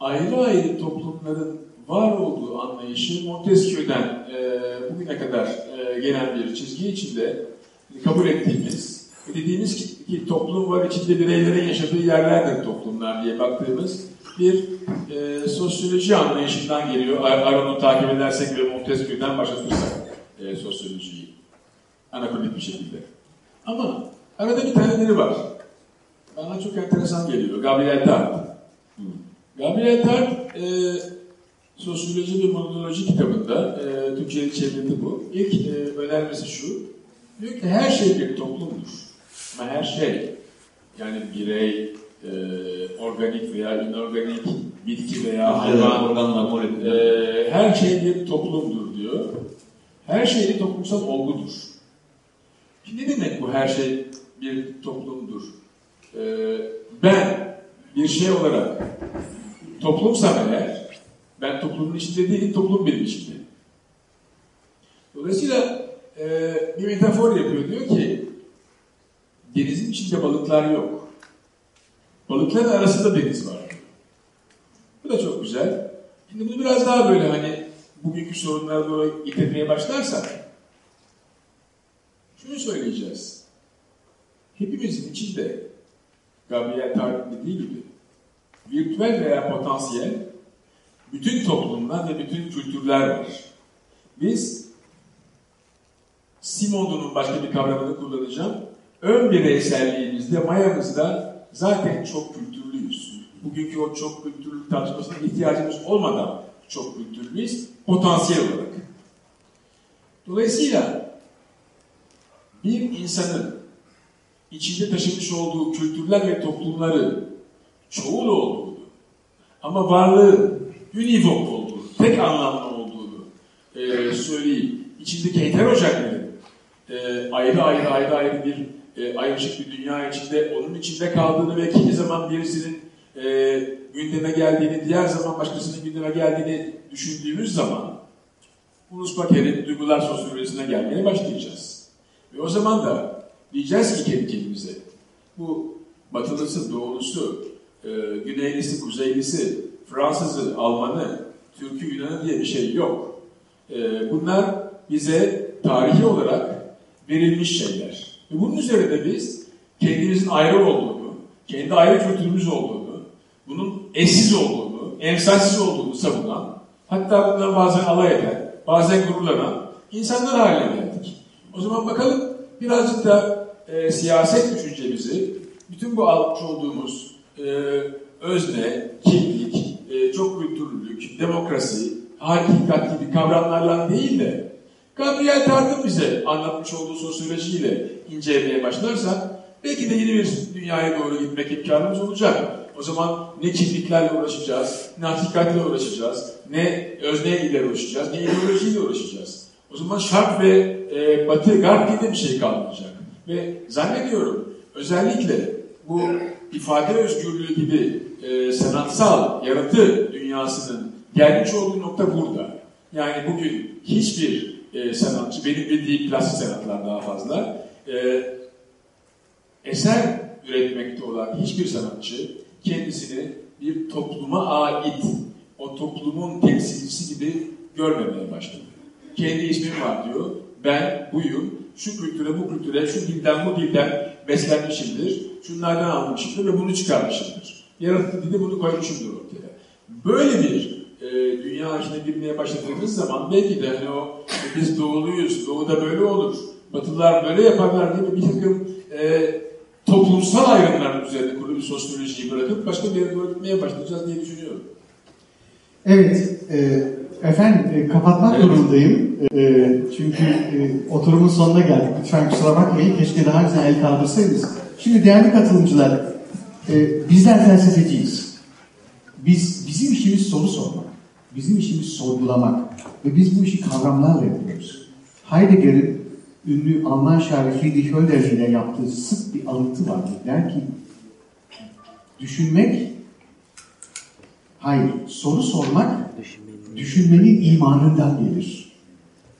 ayrı ayrı toplumların var olduğu anlayışı Montesquieu'den e, bugüne kadar e, gelen bir çizgi içinde kabul ettiğimiz dediğimiz ki, ki toplum var içinde bireylerin yaşadığı yerlerdir toplumlar diye baktığımız bir e, sosyoloji anlayışından geliyor. Ar- Aron'u takip edersek ve Montesquieu'den başlatırsak e, sosyolojiyi anakronik bir şekilde. Ama arada bir taneleri var. Bana çok enteresan geliyor. Gabriel Tart. Gabriel Tart e, Sosyoloji ve Monoloji kitabında, e, Türkçe'ye çevrildi bu. İlk e, önermesi şu, diyor ki her şey bir toplumdur. Ama her şey, yani birey, e, organik veya inorganik, bitki veya hayvan, organlar, e, her şey bir toplumdur diyor. Her şey bir toplumsal olgudur. Şimdi ne demek bu her şey bir toplumdur? E, ben bir şey olarak toplumsam eğer, ben toplumun içinde değil, toplum benim içinde. Dolayısıyla e, bir metafor yapıyor. Diyor ki, denizin içinde balıklar yok. Balıkların arasında deniz var. Bu da çok güzel. Şimdi bunu biraz daha böyle hani bugünkü sorunlara doğru getirmeye başlarsak, şunu söyleyeceğiz. Hepimizin içinde, Gabriel Tart'ın dediği gibi, virtüel veya potansiyel bütün toplumlar ve bütün kültürler var. Biz Simon'un başka bir kavramını kullanacağım. Ön bireyselliğimizde, mayamızda zaten çok kültürlüyüz. Bugünkü o çok kültürlülük tartışmasına ihtiyacımız olmadan çok kültürlüyüz, potansiyel olarak. Dolayısıyla bir insanın içinde taşımış olduğu kültürler ve toplumları çoğul olduğunu ama varlığı univok olduğunu, tek anlamlı olduğunu e, söyleyeyim. İçindeki heterojenlerin e, ayrı ayrı ayrı ayrı bir e, ayrışık bir dünya içinde onun içinde kaldığını ve kimi zaman birisinin e, gündeme geldiğini, diğer zaman başkasının gündeme geldiğini düşündüğümüz zaman Ulus Baker'in duygular sosyolojisine gelmeye başlayacağız. Ve o zaman da diyeceğiz ki kendi kendimize bu batılısı, doğulusu, e, güneylisi, kuzeylisi, Fransızı, Almanı, Türk'ü, Yunan'ı diye bir şey yok. E, bunlar bize tarihi olarak verilmiş şeyler. Ve bunun üzerinde biz kendimizin ayrı olduğunu, kendi ayrı kültürümüz olduğunu, bunun eşsiz olduğunu, emsalsiz olduğunu savunan, hatta bundan bazen alay eden, bazen gururlanan insanlar haline geldik. O zaman bakalım birazcık da e, siyaset düşüncemizi, bütün bu almış olduğumuz e, özne, kimlik, e, çok kültürlülük, demokrasi, hakikat gibi kavramlarla değil de Gabriel Tart'ın bize anlatmış olduğu sosyolojiyle incelemeye başlarsak belki de yeni bir dünyaya doğru gitmek imkanımız olacak. O zaman ne kimliklerle uğraşacağız, ne hakikatle uğraşacağız, ne özne ile uğraşacağız, ne ideolojiyle uğraşacağız. O zaman şark ve e, batı, garp diye bir şey kalmayacak. Ve zannediyorum özellikle bu ifade özgürlüğü gibi e, sanatsal yaratı dünyasının gelmiş olduğu nokta burada. Yani bugün hiçbir e, sanatçı, benim bildiğim klasik sanatlar daha fazla, e, eser üretmekte olan hiçbir sanatçı kendisini bir topluma ait, o toplumun temsilcisi gibi görmemeye başladı. Kendi ismim var diyor, ben buyum, şu kültüre, bu kültüre, şu dilden, bu dilden beslenmişimdir, şunlardan almışımdır ve bunu çıkarmışımdır. Yaratıcı dili bunu koymuşumdur ortaya. Böyle bir e, dünya içine girmeye başladığımız zaman belki de hani o biz doğuluyuz, doğuda böyle olur, batılılar böyle yaparlar diye bir takım e, toplumsal ayrımlar üzerine kurulu bir sosyolojiyi bırakıp başka bir yere doğru gitmeye başlayacağız diye düşünüyorum. Evet, e, efendim e, kapatmak Evet. durumundayım. E, çünkü e, oturumun sonuna geldik. Lütfen kusura bakmayın. Keşke daha önce el kaldırsaydınız. Şimdi değerli katılımcılar, e, bizler felsefeciyiz. Biz, bizim işimiz soru sormak. Bizim işimiz sorgulamak. Ve biz bu işi kavramlarla yapıyoruz. Heidegger'in ünlü Alman şairi Friedrich Hölderlin ile yaptığı sık bir alıntı vardır. Der ki, düşünmek Hayır, soru sormak düşünmenin imanından gelir.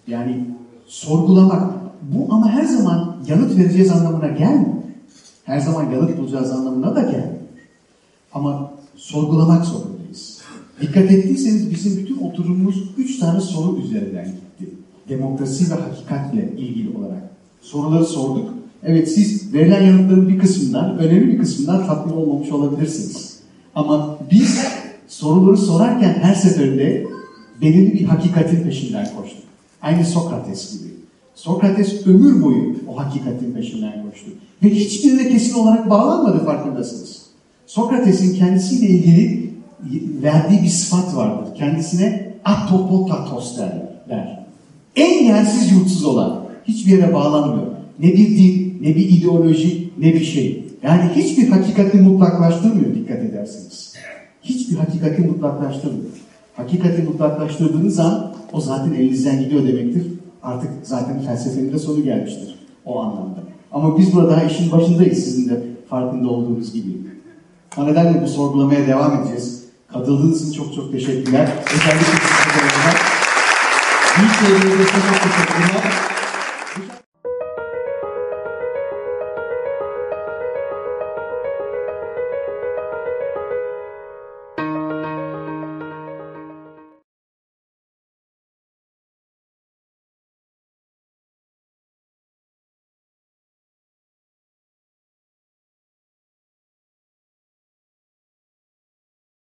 Yani sorgulamak. Bu ama her zaman yanıt vereceğiz anlamına gelmiyor. Her zaman yanıt bulacağız anlamına da gelmiyor. Ama sorgulamak zorundayız. Dikkat ettiyseniz bizim bütün oturumumuz üç tane soru üzerinden gitti. Demokrasi ve hakikatle ilgili olarak. Soruları sorduk. Evet siz verilen yanıtların bir kısmından, önemli bir kısmından tatmin olmamış olabilirsiniz. Ama biz soruları sorarken her seferinde belirli bir hakikatin peşinden koştuk. Aynı Sokrates gibi. Sokrates ömür boyu o hakikatin peşinden koştu. Ve hiçbirine kesin olarak bağlanmadı farkındasınız. Sokrates'in kendisiyle ilgili verdiği bir sıfat vardır. Kendisine atopotatos derler. En yersiz yurtsuz olan, hiçbir yere bağlanmıyor. Ne bir din, ne bir ideoloji, ne bir şey. Yani hiçbir hakikati mutlaklaştırmıyor dikkat ederseniz. Hiçbir hakikati mutlaklaştırmıyor. Hakikati mutlaklaştırdığınız an o zaten elinizden gidiyor demektir. Artık zaten felsefenin de sonu gelmiştir o anlamda. Ama biz burada daha işin başındayız sizin de farkında olduğunuz gibi. O nedenle bu sorgulamaya devam edeceğiz. Katıldığınız için çok çok teşekkürler. Özellikle size de Büyük çok teşekkürler.